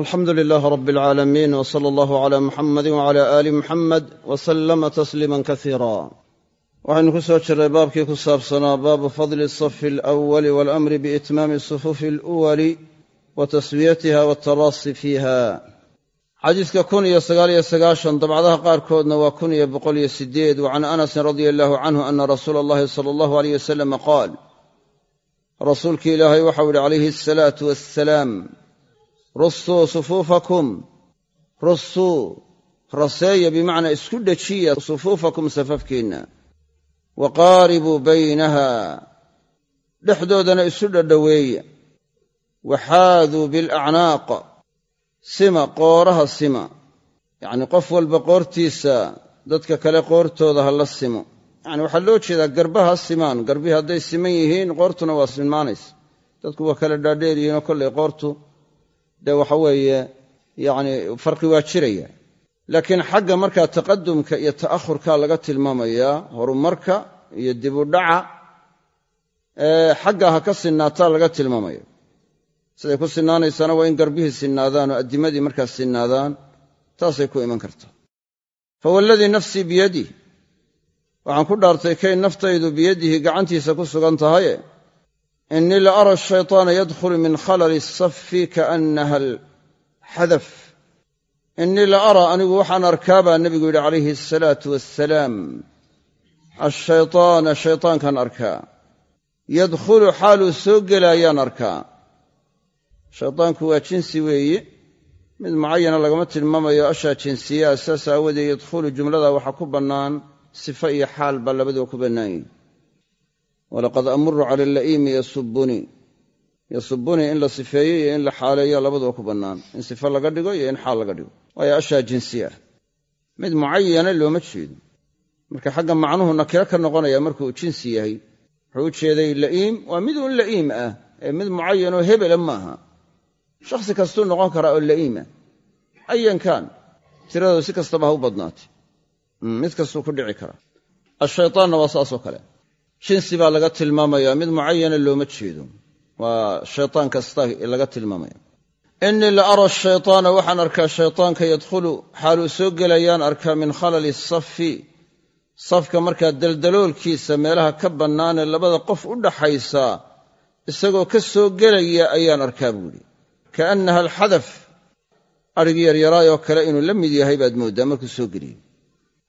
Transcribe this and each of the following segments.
alxamdu lilaah rab alcaalamiin w sala allahu cala muxamadi wcala aali muxamed w salama tasliima kasiira waxaynu ku soo jirray baabkii ku saabsanaa baabu fadli safi alawali waalamri biitmaami sufuufi aluwali wa taswiyatiha waataraasi fiiha. Xadiiska kun iyo sagaaliyo sagaashan dabcadaha qaarkoodna waa kun iyo boqoliyo sideed wa can anasin radia allahu canhu ana rasuula allahi sala allahu aleyh wasalama qaal rasuulki ilaahay waxau yihi calayhi asalaatu wassalaam rusuu sufuufakum rusuu raseeya bimacnaa isku dhejiya sufuufakum safafkiinna wa qaaribuu baynaha dhexdoodana isu dhadhoweeya waxaaduu bilacnaaq sima qooraha sima yacnii qof walba qoortiisa dadka kale qoortooda ha la simo yacni waxaa loo jeedaa garbaha simaan garbihii hadday siman yihiin qoortuna waa simaanaysa dadku waa kala dhaadheer yihiinoo kollay qoortu dee waxa weeye yacni farqi waa jiraya. Laakiin xagga markaa taqadumka iyo ta'ahurka laga tilmaamayaa horumarka iyo dibudhaca xagga ha ka sinnaataa laga tilmaamaya. Siday ku sinnaanaysaana waa in garbihii sinnaadaan oo addimadii markaas sinnaadaan taasay ku iman kartaa. Fawalladii nafsii biyadih waxaan ku dhaartay kay naftaydu biyadihi gacantiisa ku sugan tahaye innii la ara ashaytaana yadkhulu min khalali safi kaannaha alxadaf innii la ara anigu waxaan arkaa baa nebigu yidhi calayhi asalaatu wassalaam ashaytaana shaytaankaan arkaa yadkhulu xaaluu soo gelaayaan arkaa shaytaanku waa jinsi weeye mid mucayana lagama tilmaamayo ashaa jinsiyaa saas aawadeed yadkhulu jumlada waxaa ku bannaan sifo iyo xaal baa labaduba ku bannaan yihiin walaqad amuru cala ala'iimi yasubunii yasubunii in la sifeeyo iyo in la xaaleeyo labaduba ku bannaan in sifo laga dhigo iyo in xaal laga dhigo. Waayo ashaa jinsi ah mid mucayana looma jeedo marka xagga macnuhu nakiro ka noqonaya markuu jinsi yahay wuxuu u jeeday la'iim waa mid un la'iim ah ee mid mucayanoo hebela maaha. Shakhsi kastuu noqon karaa oo la'iima ayankan tiradoodu si kastaba ha u badnaatay mid kastuu ku dhici karaa ashaytaanna waa saasoo kale jinsi baa laga tilmaamayaa mid mucayana looma jeedo. Waa shaytaan kasta laga tilmaamaya. Innii la ara ashaytaana waxaan arkaa shaytaanka yadkhulu xaaluu soo gelayaan arkaa min khalali safi safka markaa daldaloolkiisa meelaha ka bannaanee labada qof u dhaxaysa isagoo ka soo gelaya ayaan arkaa buuhi kaannaha alxadaf adhigi yaryaraayoo kale inuu la mid yahay baad mooddaa markuu soo geliyey.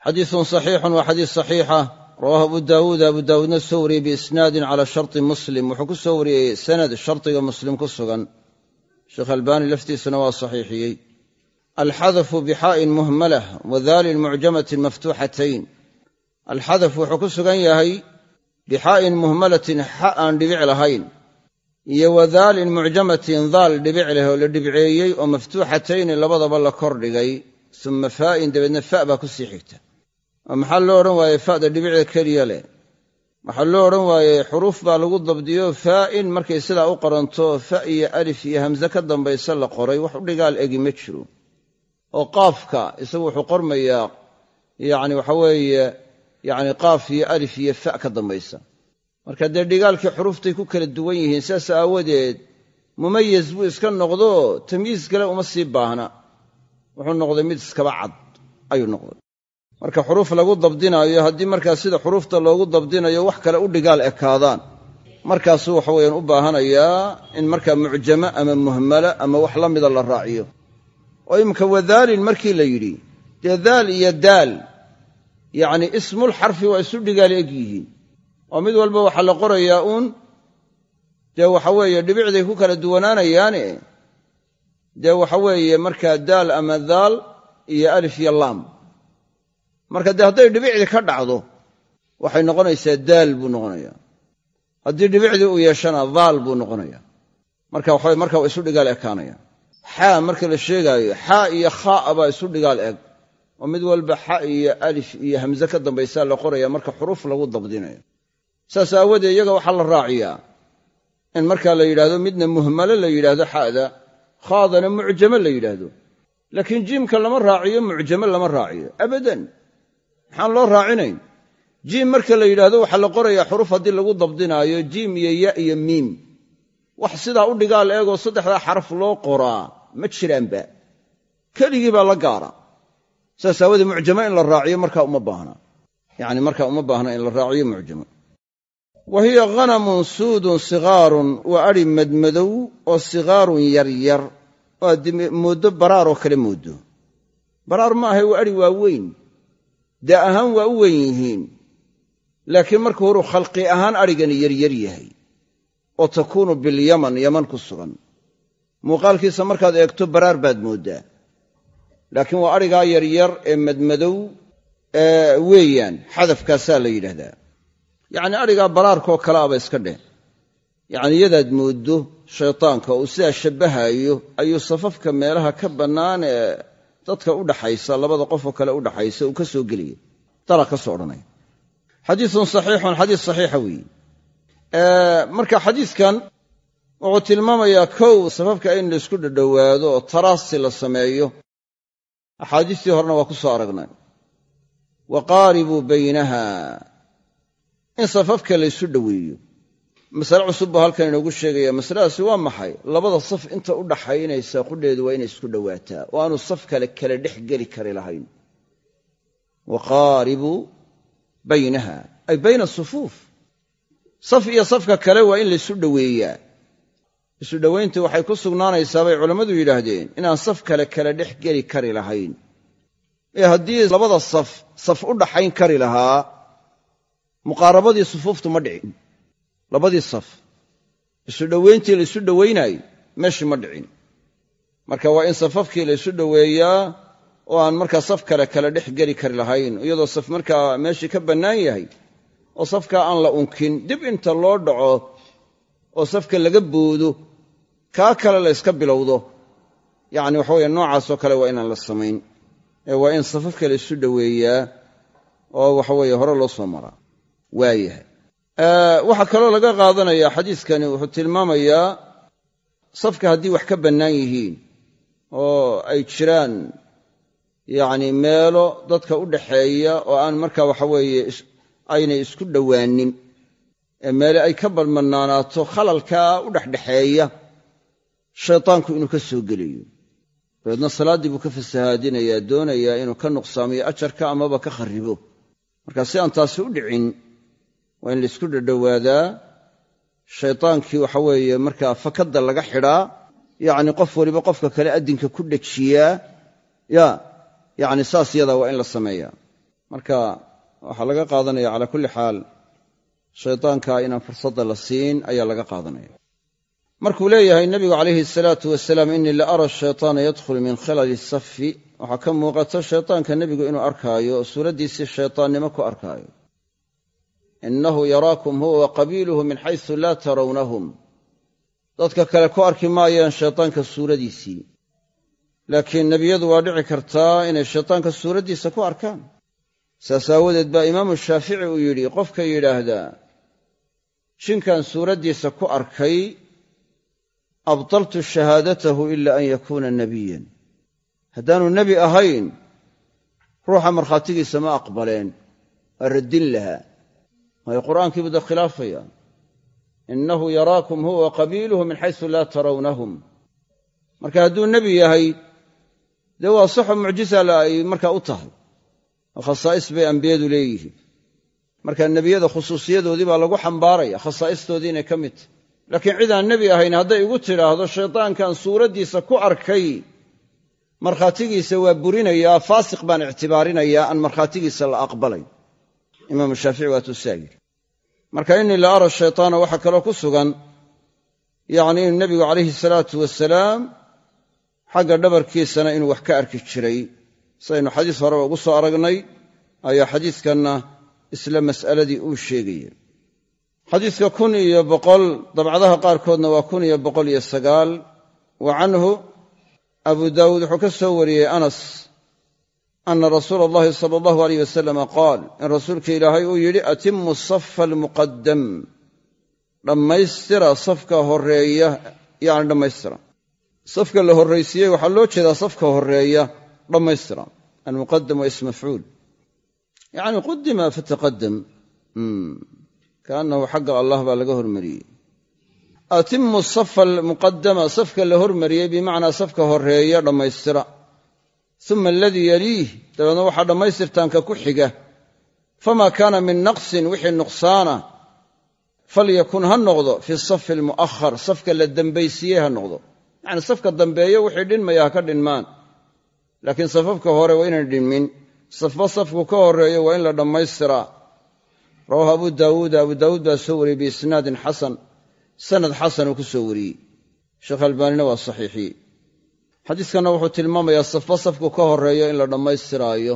Xadiisun saxiixun waa xadiis saxiixa rawaahu abu daawuud abu daawuudna soo wariyey biisnaadin calaa sharti muslim. Wuxuu ku soo wariyey sanad shardiga muslim ku sugan. Sheekh albaani laftiisana waa saxiixiyey. Alxadafu bixaa'in muhmalah wa daalin mucjamatin maftuuxatayn. Alxadaf wuxuu ku sugan yahay bixaa'in muhmalatin xa aan dhibic lahayn iyo wadaalin mucjamatin daal dhibic leh oo la dhibceeyey oo maftuuxatayni labadaba la kordhigay suma faa'in dabeedna fa baa ku xigta maxaa loo odhan waayey fa'da dhibicda keliya leh? Waxaa loo odhan waayey xuruuf baa lagu dabdiyo faa'in markay sidaa u qoranto fa iyo alif iyo hamse ka dambayse la qoray wax u dhigaal egi ma jiro. Oo qaafka isagu wuxuu qormayaa yacni waxa weeye yacni qaaf iyo alif iyo fa ka dambaysa. Marka dee dhigaalkii xuruuftay ku kala duwan yihiin sidaas aawadeed mumayaz buu iska noqdo tamyiis kale uma sii baahna. Wuxuu noqday mid iskaba cad ayuu noqday marka xuruuf lagu dabdinaayo haddii markaa sida xuruufta loogu dabdinayo wax kale u dhigaal ekaadaan. Markaasuu waxa weyaan u baahanayaa in markaa mucjamo ama muhmala ama wax la mida la raaciyo. Oo iminka wadaalin markii la yidhi dee daal iyo daal yacni ismul xarfi waa isu dhigaal eg yihiin. Oo mid walba waxaa la qorayaa uun dee waxa weeye dhibicday ku kala duwanaanayaane dee waxa weeye markaa daal ama daal iyo alif iyo laam marka dee hadday dhibicdii ka dhacdo waxay noqonaysaa daal buu noqonayaa. Haddii dhibicdii uu yeeshana daal buu noqonayaa. Marka waxawe marka waa isu dhigaal ekaanaya. Xaa marka la sheegaayo xaa iyo khaa baa isu dhigaal eg. Oo mid walba xa iyo alif iyo hamse ka dambaysaa la qoraya marka xuruuf lagu dabdinayo. Saas aawadeed iyaga waxaa la raaciyaa in markaa la yidhaahdo midna muhmalo la yidhaahdo xa'da khaadana mucjamo la yidhaahdo. Laakiin jiimka lama raaciyo mucjamo lama raaciyo. Abadan maxaan loo raacinayn? Jiim marka la yidhaahdo waxaa la qorayaa xuruf haddii lagu dabdinaayo jiim iyo ya iyo miim. Wax sidaa u dhigaal eegoo saddexdaa xaraf loo qoraa ma jiraanba keligii baa la gaara. Saas aawadee mucjamo in la raaciyo markaa uma baahna. Yacni markaa uma baahna in la raaciyo mucjamo. Wa hiya khanamun suudun sigaarun waa adhi madmadow oo sigaarun yaryar oo aad mooddo baraaroo kale mooddo. Baraar ma ahay waa adhi waa daa ahaan waa u weyn yihiin. Laakiin marka horuu khalqi ahaan adhigani yaryar yahay oo takuunu bilyaman yaman ku sugan. Muuqaalkiisa markaad eegto baraar baad mooddaa laakiin waa adhigaa yaryar ee madmadow weeyaan xadafkaasaa la yidhaahdaa. Yacnii adhigaa baraarkaoo kale aba iska dheh yacni iyadaad mooddo shaytaanka uu sidaa shabbahaayo ayuu safafka meelaha ka bannaan ee dadka u dhaxaysa labada qofoo kale u dhaxaysa uu ka soo gelaya dara ka soo odhanaya xadiisun saxiixun xadiis saxiixa weeye marka xadiiskan wuxuu tilmaamayaa kow safafka in laysku dhadhowaado oo taraasi la sameeyo. Axaadiistii horena waa ku soo aragnay. Wa qaaribuu baynaha. In safafka laysu dhoweeyo masale cusub buu halkan inoogu sheegaya masaladaasi waa maxay? Labada saf inta u dhaxaynaysa qudheedu waa inay isku dhowaataa oo aanu saf kale kale dhex geli kari lahayn. Wa qaaribuu baynaha ay bayna sufuuf. Saf iyo safka kale waa in laysu dhoweeyaa isu dhowayntu waxay ku sugnaanaysaa bay culammadu yidhaahdeen inaan saf kale kale dhex geli kari lahayn. Ee haddii labada saf saf u dhaxayn kari lahaa muqaarabadii sufuuftu ma dhicin labadii saf isu dhowayntii laysu dhowaynaayo meeshii ma dhicin. Marka waa in safafkii laysu dhoweeyaa oo aan markaa saf kale kale dhex geli kari lahayn iyadoo saf markaa meeshii ka bannaan yahay oo safkaa aan la unkin dib inta loo dhaco oo safka laga boodo kaa kale la yska bilowdo. Yacni waxa weye noocaasoo kale waa inaan la samayn. Ee waa in safafka la isu dhoweeyaa oo waxaweeye hore loo soo maraa. Waayahay waxaa kaloo laga qaadanayaa xadiiskani wuxuu tilmaamayaa safka haddii wax ka bannaan yihiin oo ay jiraan yacni meelo dadka u dhaxeeya oo aan markaa waxaweeye aynay isku dhowaanin. Ee meele ay ka balmannaanaato khalalkaa u dhexdhexeeya shaytaanku inuu ka soo gelayo. Dabeedna salaaddii buu ka fasahaadinayaa doonayaa inuu ka nuqsaamiyo ajarka amaba ka kharribo. Marka si aan taasi u dhicin waa in laysku dhadhowaadaa. Shaytaankii waxa weeye markaa fakadda laga xidhaa. Yacni qof waliba qofka kale addinka ku dhejiyaa. Ya yacni saas yadaa waa in la sameeyaa. Marka waxaa laga qaadanaya calaa kulli xaal shaytaanka inaan fursadda la siin ayaa laga qaadanaya. Markuu leeyahay nebigu calayhi asalaatu wasalaam innii la ara shaytaana yadkhulu min khilali safi waxaa ka muuqata shaytaanka nebigu inuu arkaayo suuraddiisii shaytaannimo ku arkaayo innahu yaraakum huwa wa qabiiluhu min xaysu laa tarawnahum dadka kale ku arki maayaan shaytaanka suuradiisii laakiin nebiyadu waa dhici kartaa inay shaytaanka suuraddiisa ku arkaan saas aawadeed baa imaamu shaafici uu yidhi qofka yidhaahdaa jinkan suuraddiisa ku arkay abtaltu shahaadatahu ila an yakuuna nebiyan haddaanu nebi ahayn ruuxa markhaatigiisa ma aqbaleen waa raddin lahaa waayo qur'aankiibuu da khilaafaya. Innahu yaraakum huwa wa qabiiluhu min xaysu laa tarawnahum. Marka hadduu nebi yahay dee waa saxo mucjiza ay markaa u tahay. Oo khasaa'is bay ambiyadu leeyihiin. Marka nebiyada khusuusiyadoodii baa lagu xambaaraya khasaa'istoodii inay ka mid tahy laakiin cidaan nebi ahayn hadday igu tidhaahdo shaydaankan suuraddiisa ku arkay markhaatigiisa waa burinayaa faasiq baan ictibaarinayaa aan markhaatigiisa la aqbalay imaamu shaafici waa tusaa yidhi marka innii la ara shaytaana waxaa kaloo ku sugan yacni inuu nebigu calayhi salaatu wasalaam xagga dhabarkiisana inuu wax ka arki jiray. Sidaynu xadiis horeba ugu soo aragnay ayaa xadiiskanna isla mas'aladii uu sheegaya xadiiska kun iyo boqol dabcadaha qaarkoodna waa kun iyo boqol iyo sagaal. Wa canhu abu daawuud wuxuu ka soo wariyey anas ana rasuula allahi sala allahu aleyh wasalama qaal in rasuulka ilaahay uu yidhi atimu safa almuqadam dhammaystira safka horreeya yacni dhammaystira safka la horraysiiyey waxaa loo jeedaa safka horreeya dhammaystira almuqadam waa ism mafcuul yacni qudima fataqadam kaannahu xagga allah baa laga hormariyey atimu safa almuqadama safka la hormariyey bimacnaa safka horreeya dhammaystira uma aladii yaliih dabeedna waxaa dhammaystirtaanka ku xiga. famaa kaana min naqsin wixii nuqsaana falyakun ha noqdo fi safi almu'ahar safka la dembaysiiyey ha noqdo. Yacni safka dambeeyo wixii dhinmaya ha ka dhinmaan. Laakiin safafka hore waa inaan dhinmin. Safba safku ka horeeyo waa in la dhammaystiraa. Rawaahu abu daawuuda abu daawuud baa soo wariyey biisnaadin xasan sanad xasan uu ku soo wariyey. Sheekh albaanina waa saxiixiyey xadiiskanna wuxuu tilmaamayaa safba safku ka horeeyo in la dhammaystiraayo.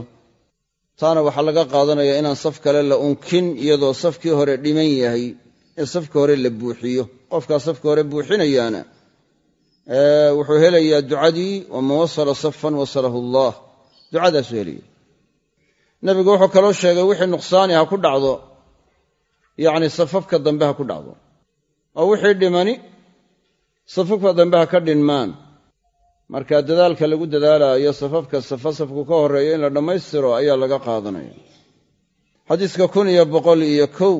Taana waxaa laga qaadanayaa inaan saf kale la unkin iyadoo safkii hore dhiman yahay ee safka hore la buuxiyo. Qofkaa safka hore buuxinayaana wuxuu helayaa ducadii waman wasala safan wasalahu allah. Ducadaasuu helaya nebigu wuxuu kaloo sheegay wixii nuqsaani ha ku dhacdo yacni safafka dambe ha ku dhacdo. Oo wixii dhimani safafka dambe ha ka dhinmaan marka dadaalka lagu dadaalaayo safafka safa safku ka horreeyo in la dhammaystiro ayaa laga qaadanaya. Xadiiska kun iyo boqol iyo kow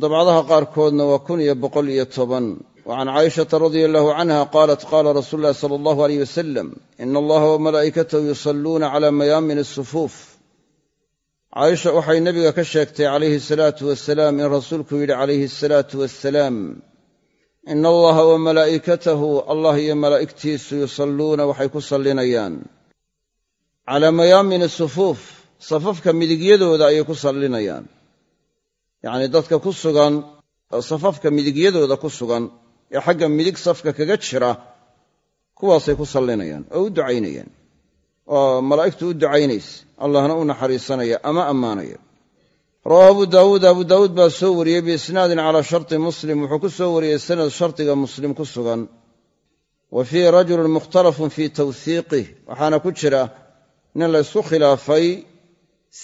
dabcadaha qaarkoodna waa kun iyo boqol iyo toban. Wa can caishata radia allahu canha qaalat qaala rasuulu llahi sala allahu aleyh wasalam ina allaha wamalaa'ikatahu yusalluuna cala mayaamin asufuuf caaisha waxay nebiga ka sheegtay calayhi asalaatu wasalaam in rasuulku yidhi calayhi asalaatu wassalaam ina allaha wa malaa'ikatahu allah iyo malaa'igtiisu yusalluuna waxay ku sallinayaan calaa mayaamini sufuuf safafka midigyadooda ayay ku sallinayaan yacnii dadka ku sugan safafka midigyadooda ku sugan ee xagga midig safka kaga jira kuwaasay ku sallinayaan oo u ducaynayaan oo malaa'igtu u ducaynaysa allahna u naxariisanaya ama ammaanaya rawaahu abu daawuud abu daawuud baa soo wariyey biisnaadin calaa sharti muslim. Wuxuu ku soo wariyey sanad shardiga muslim ku sugan. Wa fiihi rajulun mukhtalafun fii tawhiiqih waxaana ku jira nin la ysku khilaafay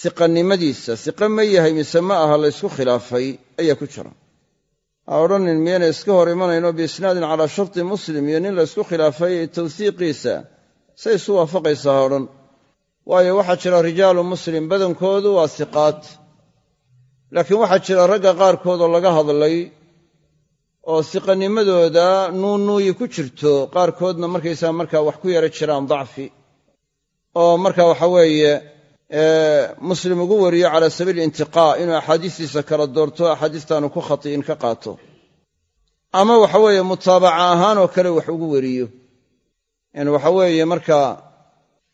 siqannimadiisa siqe ma yahay mise ma aha la ysku khilaafay ayaa ku jira. Ha odhanin miyayna iska hor imanayno biisnaadin calaa sharti muslim iyo nin la ysku khilaafay tawhiiqiisa say isu waafaqaysaa ha odhan. Waayo waxaa jira rijaalu muslim badankoodu waa siqaat laakiin waxaa jira ragga qaarkood oo laga hadlay oo siqanimadooda nuunuuyi ku jirto qaarkoodna markaysaa markaa wax ku yara jiraan dacfi. Oo marka waxa weeye muslim ugu wariyo cala sabiili intiqaa inuu axaadiistiisa kala doorto axaadiistaanu ku khati'in ka qaato. Ama waxa weeye mutaabaca ahaan oo kale wax ugu wariyo. In waxa weeye markaa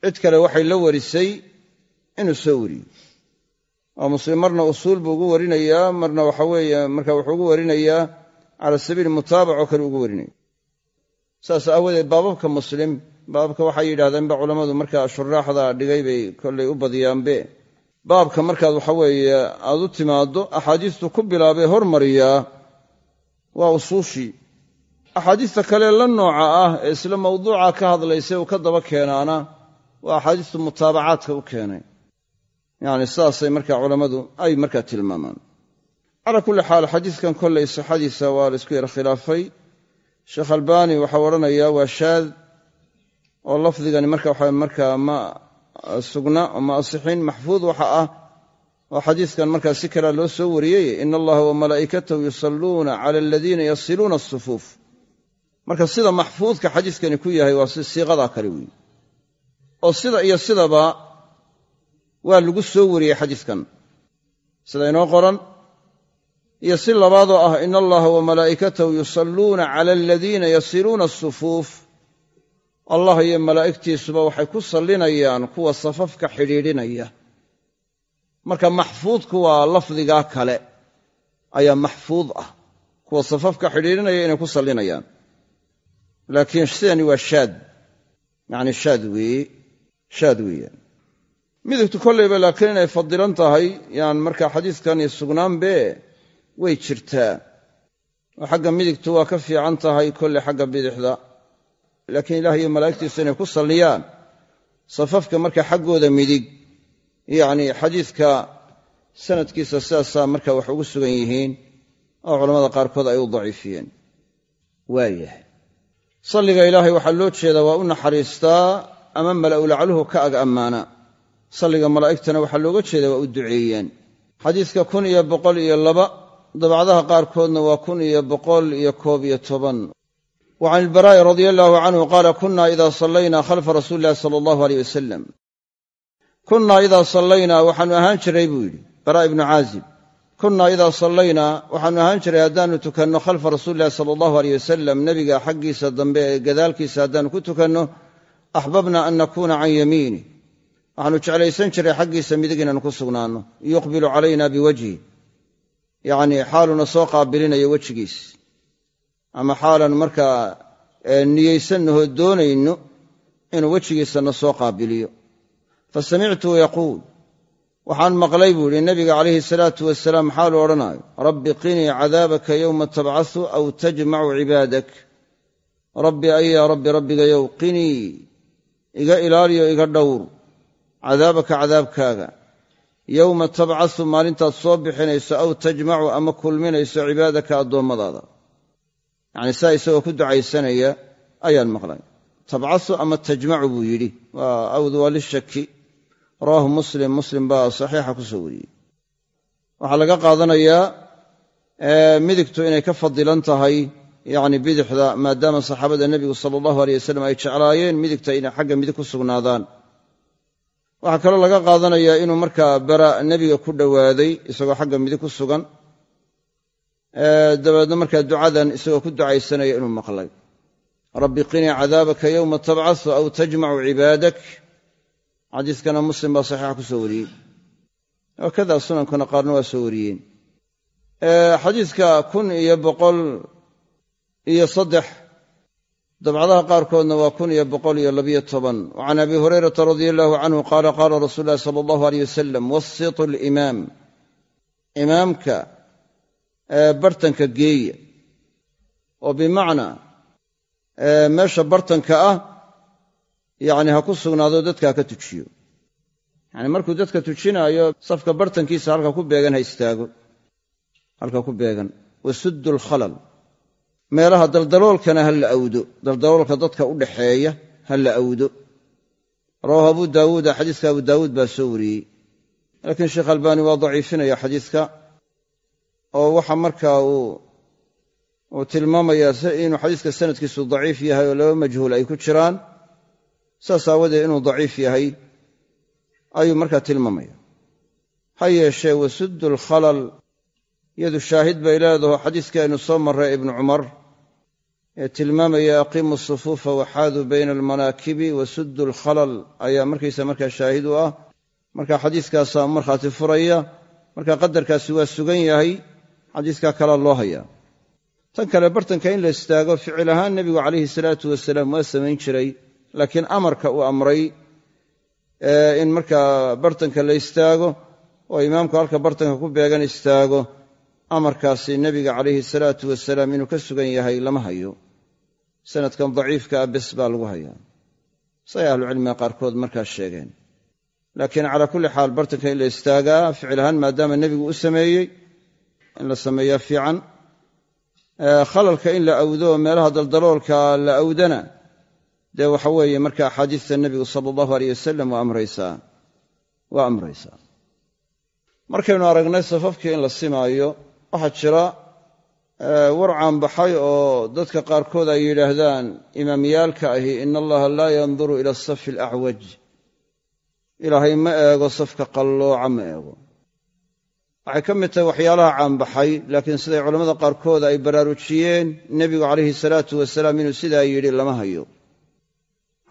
cid kale waxay la warisay inuu soo wariyo oo muslim marna usuul buu ugu warinayaa marna waxa weeye marka wuxuu ugu warinayaa cala sabiili mutaabac oo kale ugu warinaya. Saas aawadeed baababka muslim baabka waxay yidhahdeenba culammadu markaa shuraaxda dhigay bay kollay u badiyaanbe. Baabka markaad waxa weeye aad u timaaddo axaadiistu ku bilaabay hormariyaa waa usuushii axaadiista kale la nooca ah ee isla mawduuca ka hadlaysa uu ka daba keenaana waa axaadiistu mutaabacaadka u keenay yacni sidaasay markaa culammadu ay markaa tilmaamaan. Calaa kulli xaal xadiiskan kollay sixadiisa waa la isku yara khilaafay. Sheekh albaani waxau odhanayaa waa shaad oo lafdigani marka waxa markaa ma sugna oo ma asixin maxfuud waxa ah. Oo xadiiskan markaa si kalea loo soo wariyey ina allaha wa malaa'ikatahu yusalluuna cala aladiina yasiluuna asufuuf marka sida maxfuudka xadiiskani ku yahay waa si siiqadaa kale weeye oo sida iyo sidaba waa lagu soo wariyey xadiiskan. Sida inoo qoran iyo si labaadoo ah ina allaha wa malaa'ikatahu yusalluuna cala aladiina yasiluuna asufuuf allah iyo malaa'igtiisuba waxay ku sallinayaan kuwa safafka xidhiidhinaya. Marka maxfuudku waa lafdigaa kale ayaa maxfuud ah. Kuwa safafka xidhiidhinaya inay ku sallinayaan. Laakiin sidani waa shaad. Yacni shaad weeye shaad weeyaan midigtu kollayba laakiin inay fadilan tahay yaan markaa xadiiskani sugnaanbe way jirtaa. Oo xagga midigtu waa ka fiican tahay kolley xagga bidixda. Laakiin ilaah iyo malaa'igtiisu inay ku salliyaan safafka marka xaggooda midig yacni xadiidka sanadkiisa sidaasaa marka wax ugu sugan yihiin oo culammada qaarkood ay u daciifiyeen. Waayahay salliga ilaahay waxaa loo jeedaa waa u naxariistaa ama mala'ulacluhu ka ag ammaana salliga malaa'igtana waxaa looga jeedaa waa u duceeyeen. xadiiska kun iyo boqol iyo laba dabcadaha qaarkoodna waa kun iyo boqol iyo koob iyo toban. Wa can ilbaraa'i radia allaahu canhu qaala kunna idaa sallaynaa khalfa rasuuli illahi sala allahu aleyh wasalam kunnaa idaa sallaynaa waxaanu ahaan jiray buu yidhi baraa ibnu caazib. Kunnaa idaa sallaynaa waxaanu ahaan jiray haddaannu tukanno khalfa rasuuliillahi sala allahu aleyh wasalam nebiga xaggiisa dambe ee gadaalkiisa haddaannu ku tukanno axbabna an nakuuna can yamiini waxaanu jeclaysan jiray xaggiisa midig inaanu ku sugnaanno yuqbilu calayna biwajhi. Yacnii xaaluna soo qaabilinayo wejigiis. Ama xaalan markaa niyeysannaho doonayno inuu wejigiisana soo qaabiliyo. Fa samictuhu yaquul. Waxaan maqlay buu idhi nebiga calayhi salaatu wasalaam xaalu odhanaayo. Rabbi qinii cadaabaka yowma tabcasu aw tajmacu cibaadak. Rabbi ayaa rabbi rabbigayow qinii iga ilaaliyo iga dhowr cadaabaka cadaabkaaga. Yowma tabcasu maalintaad soo bixinayso aw tajmacu ama kulminayso cibaadaka addoommadaada. Yacni saa isagoo ku ducaysanaya ayaan maqlay. Tabcasu ama tajmacu buu yidhi. Waa awdu waa lishaki rawaahu muslim. Muslim baa saxiixa ku soo wariyey. Waxaa laga qaadanayaa midigtu inay ka fadilan tahay yacni bidixda maadaama saxaabada nebigu sala allahu aleyh wasalam ay jeclaayeen midigta inay xagga midig ku sugnaadaan waxaa kaloo laga qaadanayaa inuu markaa bara nebiga ku dhowaaday isagoo xagga midig ku sugan dabeedna markaa ducadan isagoo ku ducaysanaya inuu maqlay. Rabbi qinii cadaabaka yowma tabcasu aw tajmacu cibaadak. Xadiiskana muslim baa saxiixa ku soo wariyey. Wakada sunankuna qaarna waa soo wariyeen. Xadiiska kun iyo boqol iyo saddex dabcadaha qaarkoodna waa kun iyo boqol iyo labiyo toban. Wa abi hurayrata radia allahu canhu qaala qaala rasuulu ulahi sala allahu aleyh wasalam wasitu limaam imaamka bartanka geeya oo bimacnaa meesha bartanka ah yacni ha ku sugnaado dadka ka tujiyo. Yacni markuu dadka tujinaayo safka bartankiisa halka ku beegan ha istaago. Halka ku beegan. Wasuddu alkhalal meelaha daldaloolkana ha la awdo daldaloolka dadka u dhaxeeya ha la awdo. Rawaahu abu daawuuda xadiiska abu daawuud baa soo wariyey. Laakiin sheekh albaani waa daciifinaya xadiiska oo waxa markaa uu tilmaamayaa inuu xadiiska sanadkiisu daciif yahay oo laba majhuul ay ku jiraan saas aawadeed inuu daciif yahay ayuu markaa tilmaamaya ha yeeshee wasuddu alkhalal iyadu shaahid bay leedaho xadiiskii aynu soo marray ibnu cumar ee tilmaamaya aqiimu sufuufa waxaaduu bayna almanaakibi wasuddu alkhalal. Ayaa markaysa markaa shaahid u ah. Marka xadiiskaasaa markhaati furaya. Marka qadarkaasi waa sugan yahay xadiiskaa kalaa loo hayaa. Tan kale bartanka in la istaago ficil ahaan nebigu calayhi salaatu wasalaam waa samayn jiray laakiin amarka uu amray in markaa bartanka la istaago oo imaamku halka bartanka ku beegan istaago amarkaasi nebiga calayhi salaatu wasalaam inuu ka sugan yahay lama hayo sanadkan daciifka ah bes baa lagu hayaa. Say ahlucilmiga qaarkood markaa sheegeen. Laakiin calaa kulli xaal bartanka in la istaagaa ficil ahaan maadaama nebigu u sameeyey in la sameeyaa fiican khalalka in la awdo meelaha daldaloolka la awdana dee waxa weeye marka axaadiista nebigu sala allahu aleyh wasalam waa amraysaa waa amraysaa markaynu aragnay safafkii in la simaayo waxaa jira war caanbaxay oo dadka qaarkood ay yidhaahdaan imaamyaalka ahi ina allaha laa yanduru ila asafi alacwaj ilaahay ma eego safka qallooca ma eego. Waxay ka mid tahay waxyaalaha caanbaxay laakiin siday culammada qaarkood ay baraarujiyeen nebigu calayhi salaatu wasalaam inuu sidaa yidhi lama hayo.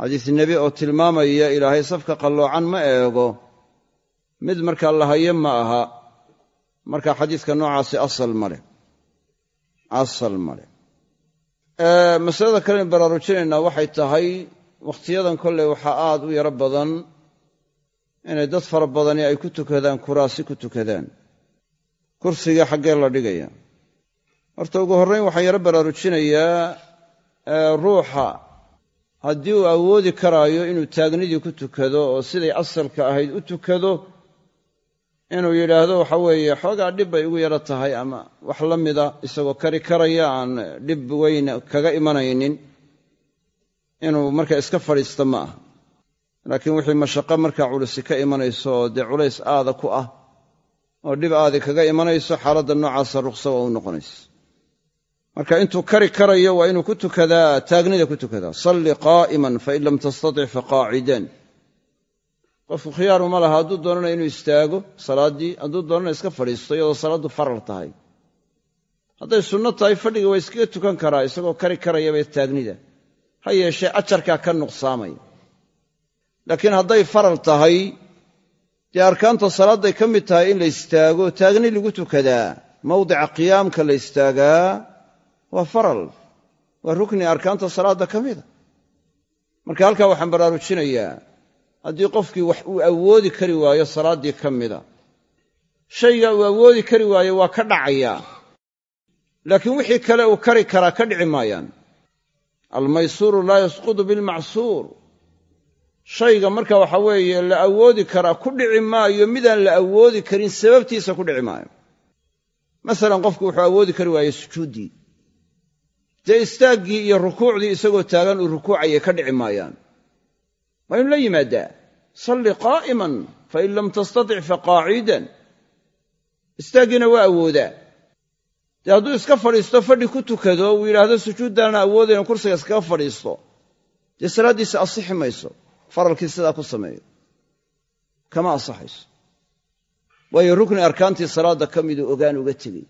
Xadiis nebi oo tilmaamaya ilaahay safka qalloocan ma eego. Mid markaa la hayo ma aha. Marka xadiiska noocaasi asal ma leh asal ma leh. Masalada kalenu baraarujinaynaa waxay tahay wakhtiyadan kolley waxaa aad u yaro badan inay dad fara badani ay ku tukadaan kuraasi ku tukadaan. Kursiga xaggee la dhigaya. Horta ugu horrayn waxaan yaro baraarujinayaa ruuxa. Haddii uu awoodi karaayo inuu taagnidii ku tukado oo siday asalka ahayd u tukado inuu yidhaahdo waxa weeye xoogaa dhib bay igu yaro tahay ama wax la mida isagoo kari karaya aan dhib weyn kaga imanaynin inuu markaa iska fadhiista ma aha. Laakiin wixii mashaqo markaa culusi ka imanayso oo dee culays aada ku ah oo dhib aadi kaga imanayso xaaladda noocaasa rukhsa waa u noqonaysa. Marka intuu kari karayo waa inuu ku tukadaa taagnida ku tukadaa. Salli qaa'iman fain lam tastatic faqaacidan qofku khiyaaru ma laha hadduu doonana inuu istaago salaaddii hadduu doonana iska fadhiisto iyadoo salaaddu faral tahay. Hadday sunno tahay fadhiga waa iskaga tukan karaa isagoo kari karayaba taagnida ha yeeshee ajarkaa ka nuqsaamaya laakiin hadday faral tahay dee arkaanta salaadday ka mid tahay in la istaago taagni lagu tukadaa mawdica qiyaamka la istaagaa waa faral. Waa rukni arkaanta salaadda ka mida marka halkaa waxaan baraarujinayaa haddii qofkii wax uu awoodi kari waayo salaaddii ka mida. Shayga uu awoodi kari waayo waa ka dhacayaa laakiin wixii kale uu kari karaa ka dhici maayaan. Almaysuuru laa yasqudu bilmacsuur. Shayga marka waxa weeye la awoodi karaa ku dhici maayo midaan la awoodi karin sababtiisa ku dhici maayo. Masalan qofku wuxuu awoodi kari waaye sujuuddii. Dee istaaggii iyo rukuucdii isagoo taagan uu rukuucaya ka dhici maayaan. Waa inu la yimaaddaa salli qaa'iman fain lam tastatic faqaacidan istaaggiina waa awoodaa. Dee hadduu iska fadhiisto fadhi ku tukado uu yidhaahdo sujuuddaana awoodayna kursiga iskaga fadhiisto dee salaaddiisa asixi mayso faralkii sidaa ku sameeyo. Kama asaxayso waayo rukni arkaantii salaadda ka miduu ogaan uga tegey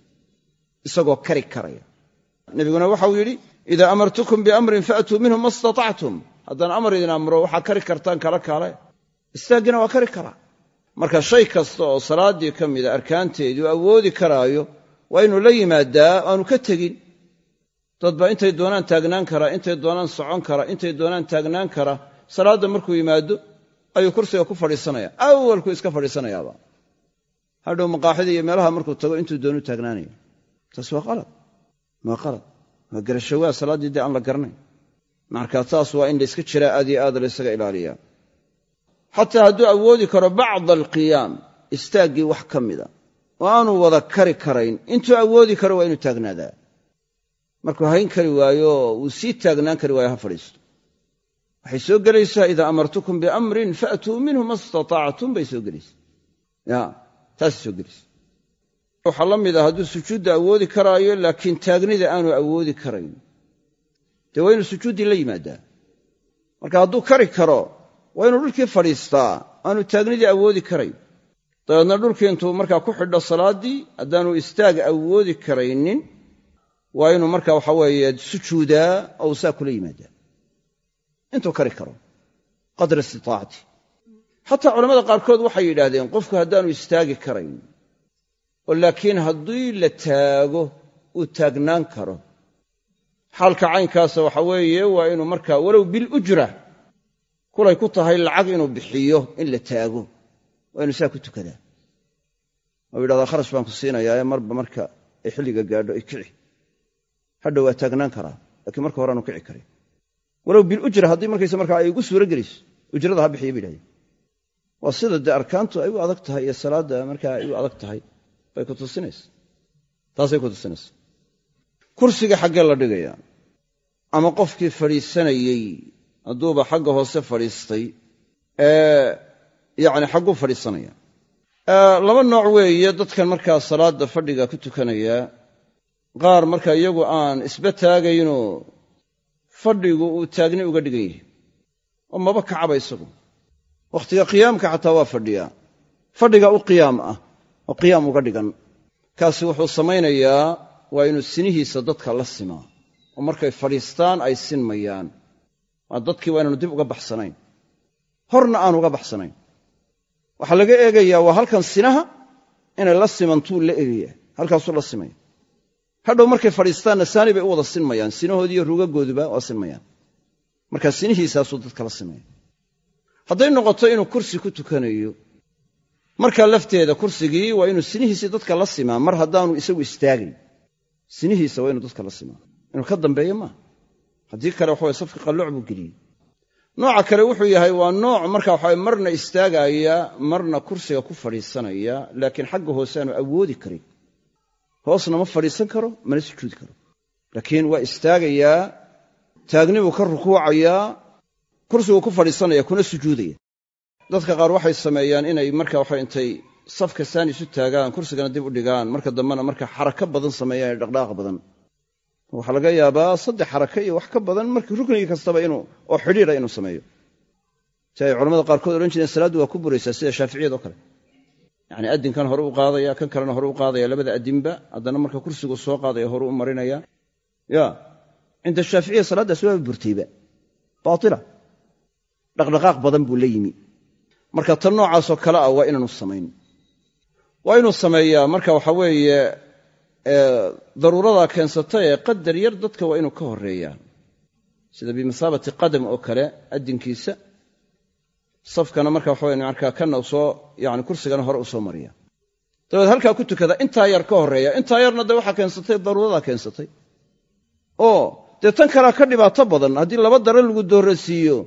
isagoo kari karaya. Nebiguna waxau yidhi idaa amartukum biamrin faatuu minhu ma istatactum. Haddaan amar idin amro waxaa kari kartaan kala kaale istaaggiina waa kari karaa. Marka shay kasta oo salaaddii ka mida arkaanteedii u awoodi karaayo waa inuu la yimaadaa aanu ka tegin. Dadba intay doonaan taagnaan karaa intay doonaan socon kara intay doonaan taagnaan kara salaadda markuu yimaado ayuu kursiga ku fadhiisanaya. Awalkuu iska fadhiisanayaaba. Hadhow maqaaxida iyo meelaha markuu tago intuu doonu taagnaanaya. Taas waa qalad. Waa qalad. Waa garashawaa salaaddii dee aan la garanayn. Marka taas waa in layska jiraa aad iyo aad laysaga ilaaliyaa xataa hadduu awoodi karo bacda alqiyaam istaaggii wax ka mida. Oo aanu wada kari karayn. Intuu awoodi karo waa inuu taagnaadaa. Markuu hayn kari waayo uu sii taagnaan kari waayo ha fadhiisto. Waxay soo gelaysaa idaa amartukum biamrin faatuu minhu ma istatactum bay soo gelaysaa. Ya taasay soo gelaysa waxaa la mid ah hadduu sujuudda awoodi karaayo laakiin taagnida aanu awoodi karayn. Dee waa inuu sujuuddii la yimaadaa. Marka hadduu kari karo waa inuu dhulkii fadhiistaa aanu taagnidii awoodi karayn dabeedna dhulkii intuu markaa ku xidho salaaddii haddaanu istaag awoodi karaynin waa inuu marka waxa weeye sujuudaa oo saa kula yimaadaa. Intuu kari karo qadra istitaacati xataa culamada qaarkood waxay yidhaahdeen qofku haddaanu istaagi karayn oo laakiin haddii la taago uu taagnaan karo xaalka caynkaasa waxa weeye waa inuu markaa walow bilujra kulay ku tahay lacag inuu bixiyo in la taago. Waa inuu saa ku tukadaa. Oo yidhahdaa kharash baan ku siinayaa ee marba marka ay xilliga gaadho ay kici. Hadhow waa taagnaan karaa laakiin marka hore aanu kici karin. Walow bilujra haddii markayse markaa ay ugu suuro geliso ujrada ha bixiya bay yidhahdeen waa sida dee arkaantu ay u adag tahay iyo salaadda markaa ay u adag tahay bay ku tusinaysa. Taasay ku tusinaysa. Kursiga xaggee la dhigayaa. Ama qofkii fadhiisanayey hadduuba xagga hoose fadhiistay yacni xagguu fadhiisanaya. Laba nooc weeye dadkan markaa salaadda fadhiga ku tukanaya qaar marka iyagu aan isba taagaynoo fadhigu uu taagni uga dhigan yahay. Oo maba kacaba isagu. Wakhtiga qiyaamka xataa waa fadhiyaa fadhiga u qiyaam ah oo qiyaam uga dhigan. Kaasi wuxuu samaynayaa waa inuu sinihiisa dadka la simaa. Oo markay fadhiistaan ay sinmayaan waa dadkii waa inaanu dib uga baxsanayn. Horna aan uga baxsanayn. Waxaa laga eegayaa waa halkan sinaha inay la simantuu la egaya halkaasuu la simaya hadhow markay fadhiistaanna saani bay u wada sinmayaan. Sinahoodiiyo rugagooduba waa sinmayaan. Markaa sinihiisaasuu dadka la simaya hadday noqoto inuu kursi ku tukanayo markaa lafteeda kursigii waa inuu sinihiisii dadka la simaa. Mar haddaanu isagu istaagayn sinihiisa waa inuu dadka la simaa. Inuu ka dambeeyo maaha haddii kale waxaway safki qalloc buu geliyey. Nooca kale wuxuu yahay waa nooc marka waxawa marna istaagaya marna kursiga ku fadhiisanaya laakiin xagga hoose aanu awoodi karin. Hoosna ma fadhiisan karo mana sujuudi karo. Laakiin waa istaagayaa taagnibuu ka rukuucayaa kursiguu ku fadhiisanaya kuna sujuudaya. Dadka qaar waxay sameeyaan inay marka waxa intay safka saan isu taagaan kursigana dib u dhigaan marka dambena marka xarako badan sameeyaan dhaqdhaqaaq badan waxaa laga yaabaa saddex xarako iyo wax ka badan markii ruknigii kastaba inuu oo xidhiira inuu sameeyo. Si ay culamada qaarkood odhan jireen salaaddu waa ku buraysaa sida shaaficiyad oo kale. Yacni addinkan hore u qaadaya kan kalena hore u qaadaya labada addinba haddana marka kursigu soo qaadaya hore u marinaya. Ya cinda shaaficiya salaaddaas waaba burtayba baatila. Dhaqdhaqaaq badan buu la yimi. Marka tan noocaasoo kale ah waa inaanu samayn. Waa inuu sameeyaa marka waxa weeye daruuradaa keensata ee qadar yar dadka waa inuu ka horeeyaa sida bimasaabati qadam oo kale addinkiisa safkana marka waxa weye markaa kana u soo yani kursigana hore u soo mariya dabeed halkaa ku tukada intaa yar ka horreeya intaa yarna dee waxaa keensatay daruuradaa keensatay. Oo dee tan kalea ka dhibaato badan haddii laba dare lagu doorasiiyo